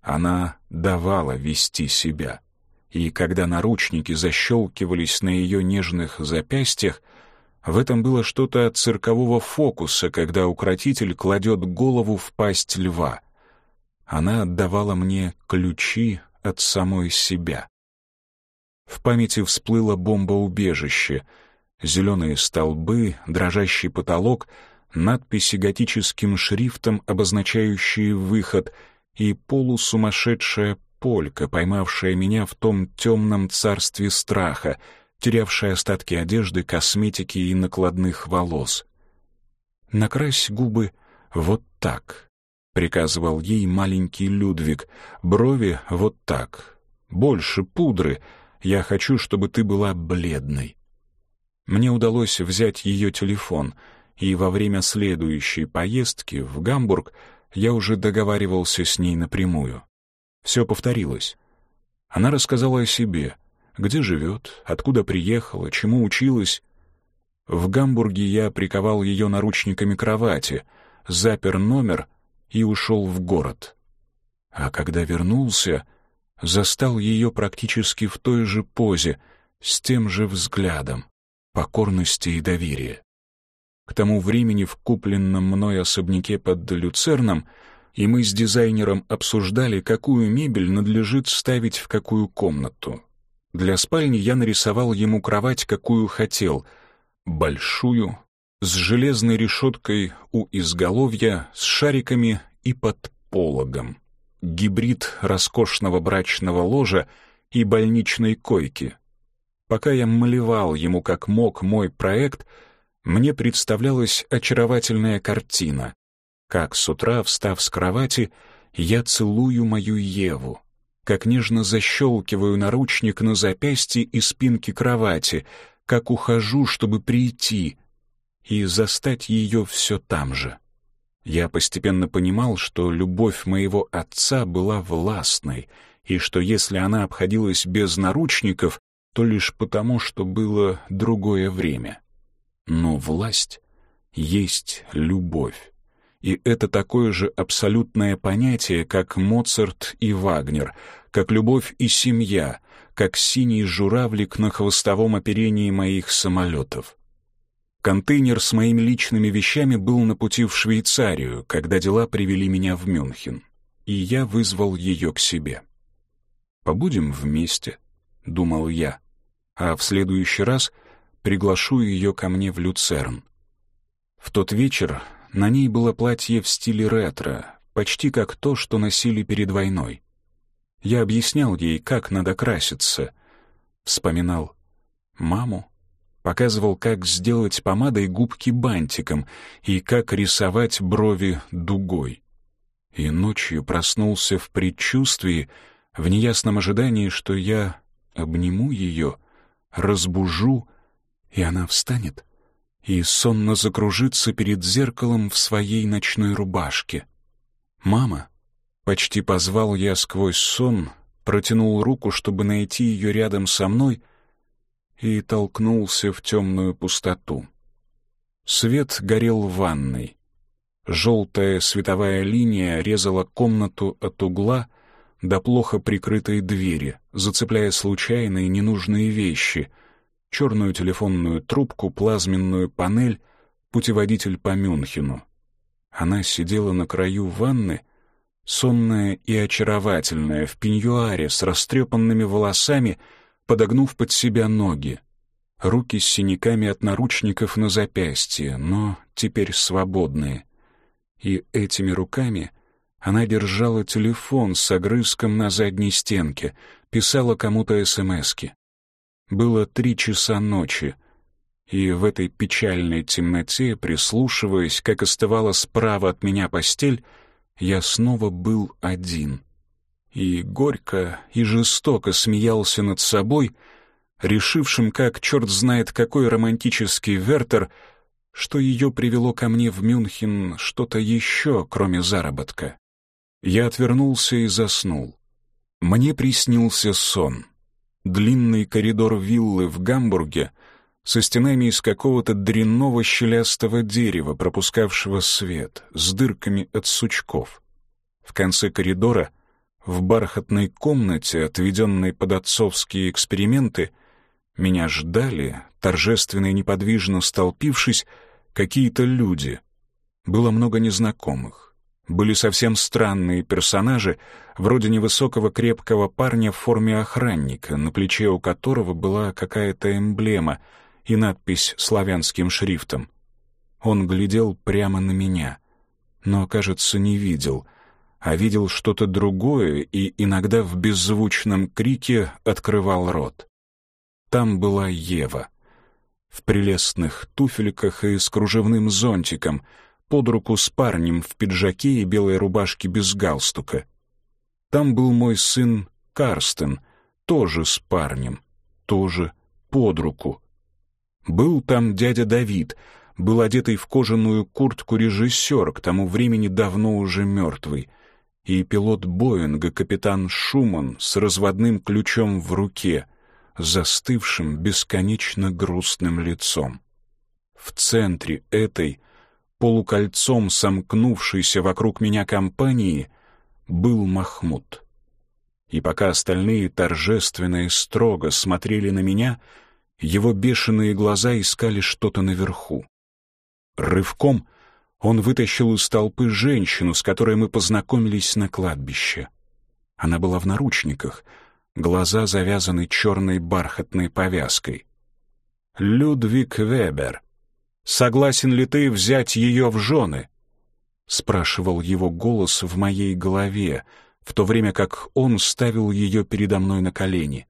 Она давала вести себя. И когда наручники защелкивались на ее нежных запястьях, в этом было что-то от циркового фокуса, когда укротитель кладет голову в пасть льва. Она отдавала мне ключи от самой себя. В памяти всплыло бомбоубежище, зеленые столбы, дрожащий потолок, надписи готическим шрифтом, обозначающие выход — и полусумасшедшая полька, поймавшая меня в том темном царстве страха, терявшая остатки одежды, косметики и накладных волос. «Накрась губы вот так», — приказывал ей маленький Людвиг, «брови вот так, больше пудры, я хочу, чтобы ты была бледной». Мне удалось взять ее телефон, и во время следующей поездки в Гамбург — я уже договаривался с ней напрямую. Все повторилось. Она рассказала о себе, где живет, откуда приехала, чему училась. В Гамбурге я приковал ее наручниками кровати, запер номер и ушел в город. А когда вернулся, застал ее практически в той же позе, с тем же взглядом, покорности и доверия. К тому времени в купленном мной особняке под Люцерном и мы с дизайнером обсуждали, какую мебель надлежит ставить в какую комнату. Для спальни я нарисовал ему кровать, какую хотел, большую, с железной решеткой у изголовья, с шариками и под пологом. Гибрид роскошного брачного ложа и больничной койки. Пока я малевал ему как мог мой проект — мне представлялась очаровательная картина. Как с утра, встав с кровати, я целую мою Еву, как нежно защелкиваю наручник на запястье и спинке кровати, как ухожу, чтобы прийти и застать ее все там же. Я постепенно понимал, что любовь моего отца была властной, и что если она обходилась без наручников, то лишь потому, что было другое время. Но власть есть любовь. И это такое же абсолютное понятие, как Моцарт и Вагнер, как любовь и семья, как синий журавлик на хвостовом оперении моих самолетов. Контейнер с моими личными вещами был на пути в Швейцарию, когда дела привели меня в Мюнхен, и я вызвал ее к себе. «Побудем вместе», — думал я, а в следующий раз — приглашу ее ко мне в Люцерн. В тот вечер на ней было платье в стиле ретро, почти как то, что носили перед войной. Я объяснял ей, как надо краситься. Вспоминал маму, показывал, как сделать помадой губки бантиком и как рисовать брови дугой. И ночью проснулся в предчувствии, в неясном ожидании, что я обниму ее, разбужу и она встанет и сонно закружится перед зеркалом в своей ночной рубашке. «Мама!» — почти позвал я сквозь сон, протянул руку, чтобы найти ее рядом со мной, и толкнулся в темную пустоту. Свет горел в ванной. Желтая световая линия резала комнату от угла до плохо прикрытой двери, зацепляя случайные ненужные вещи — черную телефонную трубку, плазменную панель, путеводитель по Мюнхену. Она сидела на краю ванны, сонная и очаровательная, в пеньюаре с растрепанными волосами, подогнув под себя ноги. Руки с синяками от наручников на запястье, но теперь свободные. И этими руками она держала телефон с огрызком на задней стенке, писала кому-то СМСки. Было три часа ночи, и в этой печальной темноте, прислушиваясь, как остывала справа от меня постель, я снова был один. И горько и жестоко смеялся над собой, решившим, как черт знает какой романтический Вертер, что ее привело ко мне в Мюнхен что-то еще, кроме заработка. Я отвернулся и заснул. Мне приснился сон. Длинный коридор виллы в Гамбурге — со стенами из какого-то дрянного щелястого дерева, пропускавшего свет, с дырками от сучков. В конце коридора, в бархатной комнате, отведенной под отцовские эксперименты, меня ждали, торжественно и неподвижно столпившись, какие-то люди. Было много незнакомых. Были совсем странные персонажи, вроде невысокого крепкого парня в форме охранника, на плече у которого была какая-то эмблема — и надпись славянским шрифтом. Он глядел прямо на меня, но, кажется, не видел, а видел что-то другое и иногда в беззвучном крике открывал рот. Там была Ева. В прелестных туфельках и с кружевным зонтиком, под руку с парнем в пиджаке и белой рубашке без галстука. Там был мой сын Карстен, тоже с парнем, тоже под руку. Был там дядя Давид, был одетый в кожаную куртку режиссер, к тому времени давно уже мертвый, и пилот Боинга капитан Шуман с разводным ключом в руке, застывшим бесконечно грустным лицом. В центре этой, полукольцом сомкнувшейся вокруг меня компании, был Махмуд. И пока остальные торжественно и строго смотрели на меня — его бешеные глаза искали что-то наверху. Рывком он вытащил из толпы женщину, с которой мы познакомились на кладбище. Она была в наручниках, глаза завязаны черной бархатной повязкой. «Людвиг Вебер, согласен ли ты взять ее в жены?» — спрашивал его голос в моей голове, в то время как он ставил ее передо мной на колени.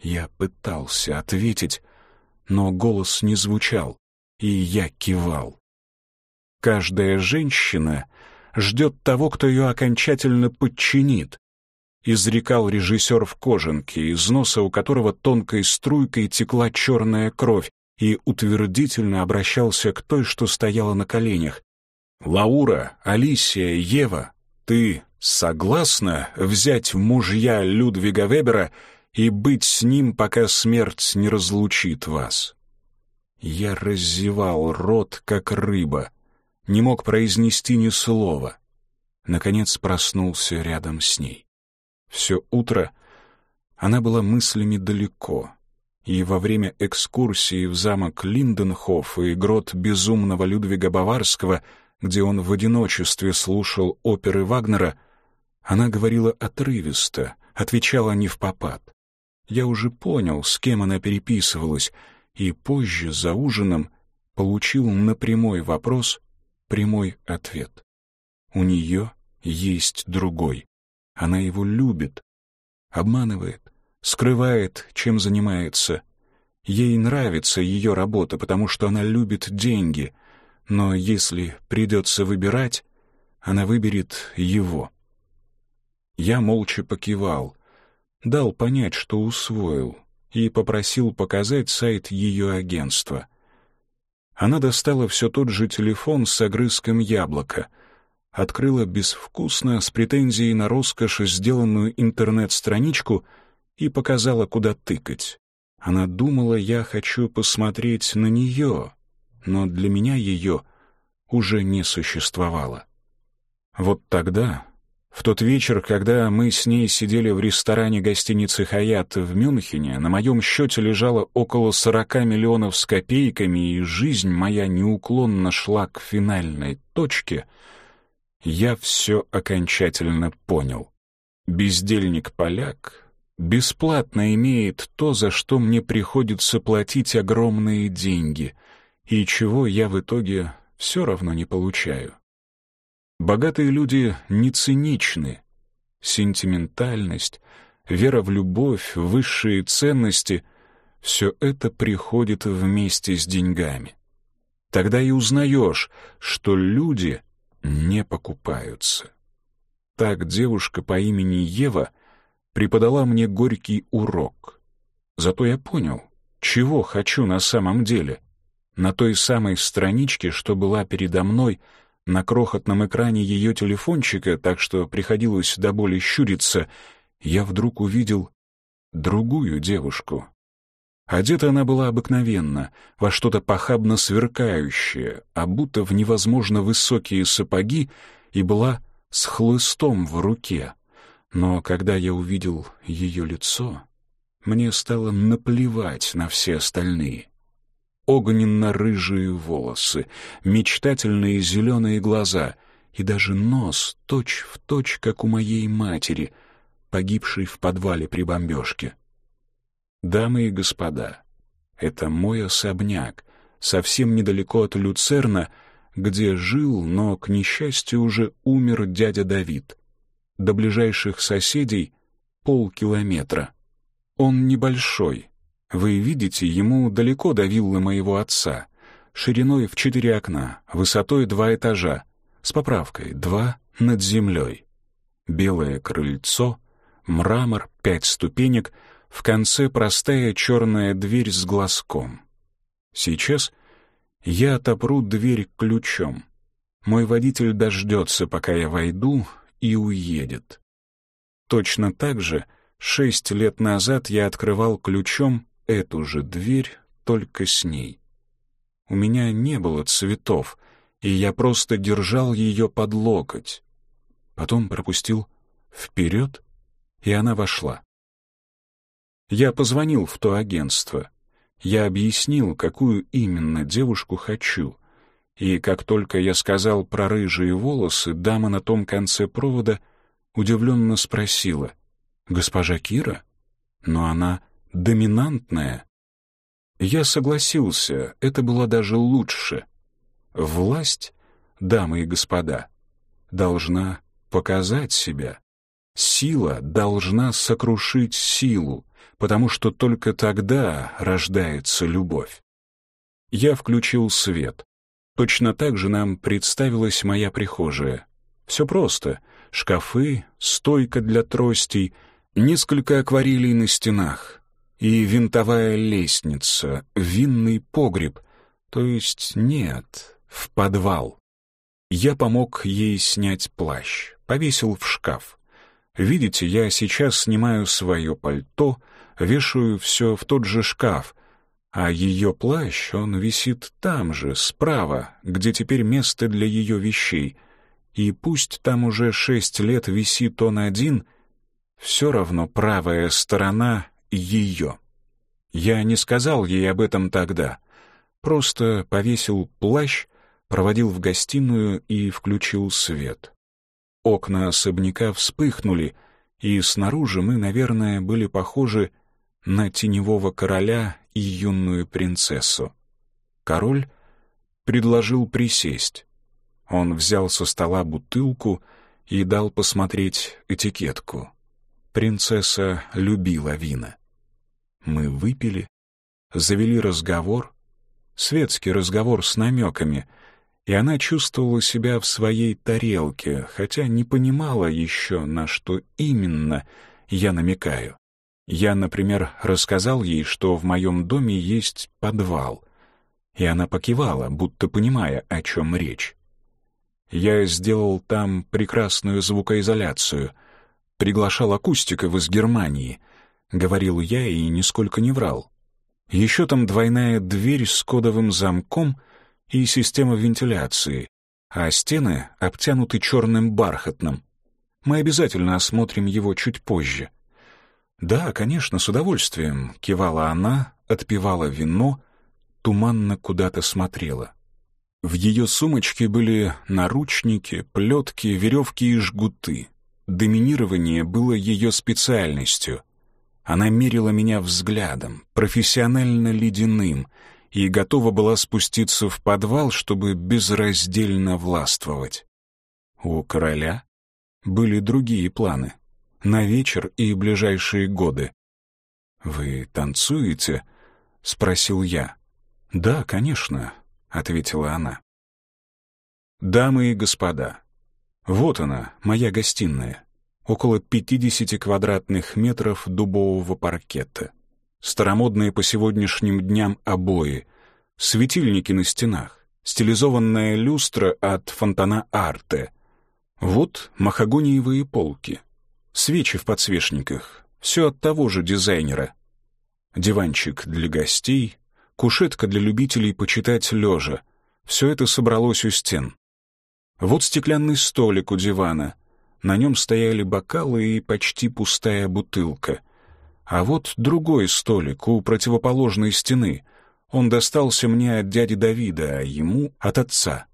Я пытался ответить, но голос не звучал, и я кивал. Каждая женщина ждет того, кто ее окончательно подчинит, изрекал режиссер в кожанке, из носа у которого тонкой струйкой текла черная кровь, и утвердительно обращался к той, что стояла на коленях. «Лаура, Алисия, Ева, ты согласна взять мужья Людвига Вебера и быть с ним, пока смерть не разлучит вас. Я раззевал рот, как рыба, не мог произнести ни слова. Наконец проснулся рядом с ней. Все утро она была мыслями далеко, и во время экскурсии в замок Линденхоф и грот безумного Людвига Баварского, где он в одиночестве слушал оперы Вагнера, она говорила отрывисто, отвечала не в попад. Я уже понял, с кем она переписывалась, и позже, за ужином, получил на прямой вопрос прямой ответ. У нее есть другой. Она его любит, обманывает, скрывает, чем занимается. Ей нравится ее работа, потому что она любит деньги, но если придется выбирать, она выберет его. Я молча покивал, дал понять, что усвоил, и попросил показать сайт ее агентства. Она достала все тот же телефон с огрызком яблока, открыла безвкусно, с претензией на роскошь сделанную интернет-страничку и показала, куда тыкать. Она думала, я хочу посмотреть на нее, но для меня ее уже не существовало. Вот тогда, в тот вечер, когда мы с ней сидели в ресторане гостиницы «Хаят» в Мюнхене, на моем счете лежало около сорока миллионов с копейками, и жизнь моя неуклонно шла к финальной точке, я все окончательно понял. Бездельник-поляк бесплатно имеет то, за что мне приходится платить огромные деньги, и чего я в итоге все равно не получаю. Богатые люди не циничны. Сентиментальность, вера в любовь, высшие ценности — все это приходит вместе с деньгами. Тогда и узнаешь, что люди не покупаются. Так девушка по имени Ева преподала мне горький урок. Зато я понял, чего хочу на самом деле. На той самой страничке, что была передо мной — на крохотном экране ее телефончика, так что приходилось до боли щуриться, я вдруг увидел другую девушку. Одета она была обыкновенно, во что-то похабно сверкающее, а будто в невозможно высокие сапоги и была с хлыстом в руке. Но когда я увидел ее лицо, мне стало наплевать на все остальные огненно-рыжие волосы, мечтательные зеленые глаза и даже нос точь-в-точь, точь, как у моей матери, погибшей в подвале при бомбежке. Дамы и господа, это мой особняк, совсем недалеко от Люцерна, где жил, но, к несчастью, уже умер дядя Давид. До ближайших соседей полкилометра. Он небольшой, вы видите, ему далеко до виллы моего отца, шириной в четыре окна, высотой два этажа, с поправкой два над землей. Белое крыльцо, мрамор, пять ступенек, в конце простая черная дверь с глазком. Сейчас я отопру дверь ключом. Мой водитель дождется, пока я войду, и уедет. Точно так же шесть лет назад я открывал ключом эту же дверь, только с ней. У меня не было цветов, и я просто держал ее под локоть. Потом пропустил вперед, и она вошла. Я позвонил в то агентство. Я объяснил, какую именно девушку хочу. И как только я сказал про рыжие волосы, дама на том конце провода удивленно спросила, «Госпожа Кира?» Но она доминантная. Я согласился, это было даже лучше. Власть, дамы и господа, должна показать себя. Сила должна сокрушить силу, потому что только тогда рождается любовь. Я включил свет. Точно так же нам представилась моя прихожая. Все просто. Шкафы, стойка для тростей, несколько акварелей на стенах, и винтовая лестница, винный погреб, то есть нет, в подвал. Я помог ей снять плащ, повесил в шкаф. Видите, я сейчас снимаю свое пальто, вешаю все в тот же шкаф, а ее плащ, он висит там же, справа, где теперь место для ее вещей. И пусть там уже шесть лет висит он один, все равно правая сторона ее. Я не сказал ей об этом тогда, просто повесил плащ, проводил в гостиную и включил свет. Окна особняка вспыхнули, и снаружи мы, наверное, были похожи на теневого короля и юную принцессу. Король предложил присесть. Он взял со стола бутылку и дал посмотреть этикетку. Принцесса любила вина. Мы выпили, завели разговор, светский разговор с намеками, и она чувствовала себя в своей тарелке, хотя не понимала еще, на что именно я намекаю. Я, например, рассказал ей, что в моем доме есть подвал, и она покивала, будто понимая, о чем речь. Я сделал там прекрасную звукоизоляцию. Приглашал акустиков из Германии. Говорил я и нисколько не врал. Еще там двойная дверь с кодовым замком и система вентиляции, а стены обтянуты черным бархатным. Мы обязательно осмотрим его чуть позже. «Да, конечно, с удовольствием», — кивала она, отпивала вино, туманно куда-то смотрела. В ее сумочке были наручники, плетки, веревки и жгуты. Доминирование было ее специальностью. Она мерила меня взглядом, профессионально ледяным, и готова была спуститься в подвал, чтобы безраздельно властвовать. У короля были другие планы на вечер и ближайшие годы. «Вы танцуете?» — спросил я. «Да, конечно», — ответила она. «Дамы и господа, вот она, моя гостиная. Около 50 квадратных метров дубового паркета. Старомодные по сегодняшним дням обои, светильники на стенах, стилизованная люстра от фонтана Арте. Вот махагониевые полки, свечи в подсвечниках, все от того же дизайнера. Диванчик для гостей, кушетка для любителей почитать лежа. Все это собралось у стен. Вот стеклянный столик у дивана. На нем стояли бокалы и почти пустая бутылка. А вот другой столик у противоположной стены. Он достался мне от дяди Давида, а ему — от отца.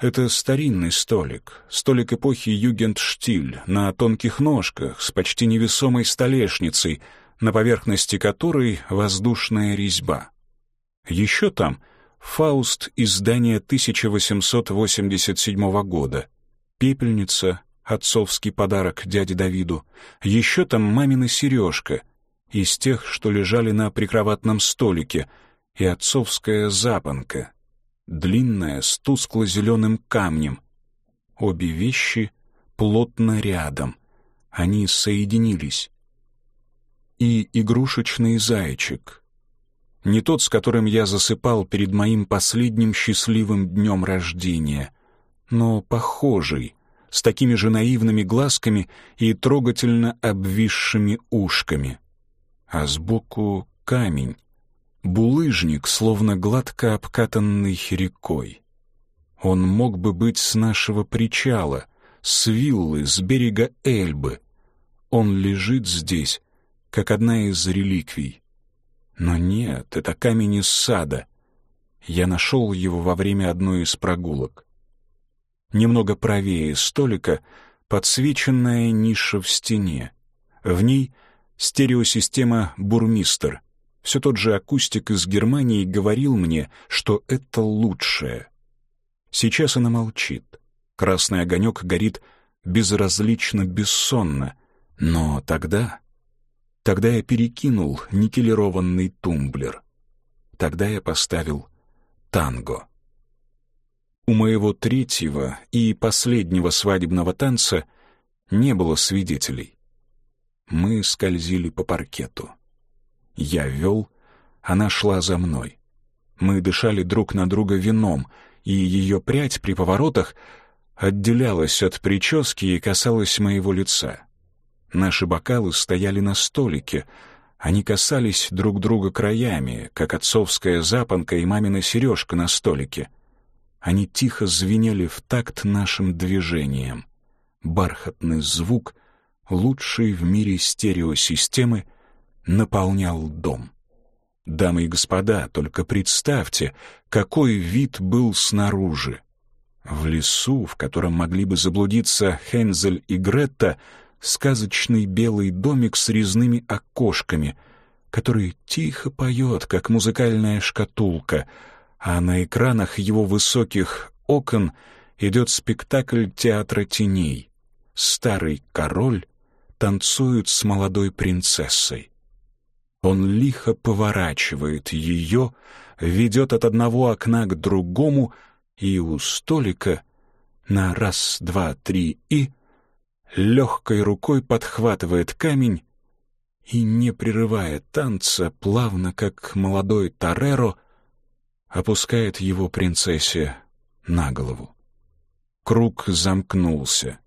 Это старинный столик, столик эпохи Югендштиль, на тонких ножках, с почти невесомой столешницей, на поверхности которой воздушная резьба. Еще там «Фауст» издания 1887 года, «Пепельница», отцовский подарок дяде Давиду, еще там мамина сережка, из тех, что лежали на прикроватном столике, и отцовская запонка, длинная, с тускло-зеленым камнем. Обе вещи плотно рядом, они соединились. И игрушечный зайчик, не тот, с которым я засыпал перед моим последним счастливым днем рождения, но похожий, с такими же наивными глазками и трогательно обвисшими ушками. А сбоку камень, булыжник, словно гладко обкатанный рекой. Он мог бы быть с нашего причала, с виллы, с берега Эльбы. Он лежит здесь, как одна из реликвий. Но нет, это камень из сада. Я нашел его во время одной из прогулок. Немного правее столика подсвеченная ниша в стене. В ней стереосистема «Бурмистер». Все тот же акустик из Германии говорил мне, что это лучшее. Сейчас она молчит. Красный огонек горит безразлично, бессонно. Но тогда Тогда я перекинул никелированный тумблер. Тогда я поставил танго. У моего третьего и последнего свадебного танца не было свидетелей. Мы скользили по паркету. Я вел, она шла за мной. Мы дышали друг на друга вином, и ее прядь при поворотах отделялась от прически и касалась моего лица. Наши бокалы стояли на столике. Они касались друг друга краями, как отцовская запонка и мамина сережка на столике. Они тихо звенели в такт нашим движениям. Бархатный звук, лучший в мире стереосистемы, наполнял дом. Дамы и господа, только представьте, какой вид был снаружи. В лесу, в котором могли бы заблудиться Хензель и Гретта, сказочный белый домик с резными окошками, который тихо поет, как музыкальная шкатулка, а на экранах его высоких окон идет спектакль театра теней. Старый король танцует с молодой принцессой. Он лихо поворачивает ее, ведет от одного окна к другому, и у столика на раз, два, три и легкой рукой подхватывает камень и, не прерывая танца, плавно, как молодой Тореро, опускает его принцессе на голову. Круг замкнулся.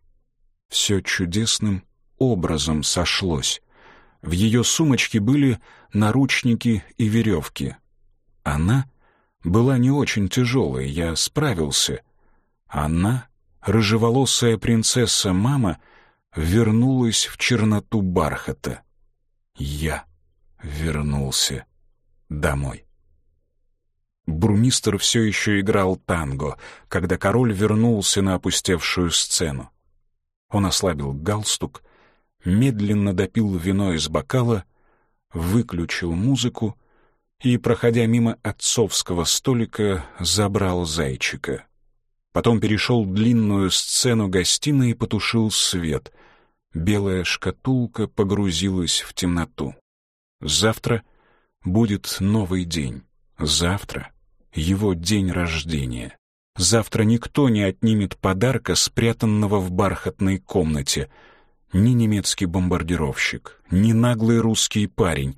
Все чудесным образом сошлось. В ее сумочке были наручники и веревки. Она была не очень тяжелой, я справился. Она, рыжеволосая принцесса-мама, вернулась в черноту бархата. Я вернулся домой. Бурмистр все еще играл танго, когда король вернулся на опустевшую сцену. Он ослабил галстук, медленно допил вино из бокала, выключил музыку и, проходя мимо отцовского столика, забрал зайчика. Потом перешел длинную сцену гостиной и потушил свет. Белая шкатулка погрузилась в темноту. Завтра будет новый день. Завтра его день рождения. Завтра никто не отнимет подарка, спрятанного в бархатной комнате. Ни немецкий бомбардировщик, ни наглый русский парень,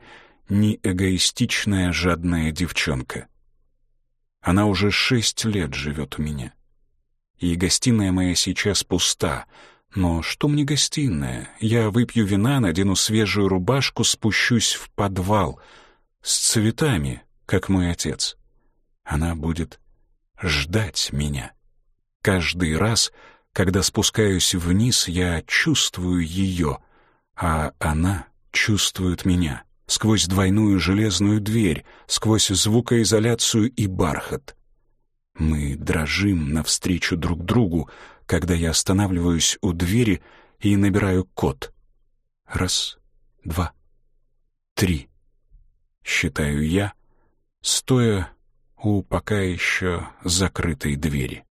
ни эгоистичная жадная девчонка. Она уже шесть лет живет у меня. И гостиная моя сейчас пуста. Но что мне гостиная? Я выпью вина, надену свежую рубашку, спущусь в подвал с цветами, как мой отец. Она будет ждать меня. Каждый раз, когда спускаюсь вниз, я чувствую ее, а она чувствует меня сквозь двойную железную дверь, сквозь звукоизоляцию и бархат. Мы дрожим навстречу друг другу, когда я останавливаюсь у двери и набираю код. Раз, два, три. Считаю я, стоя у пока еще закрытой двери.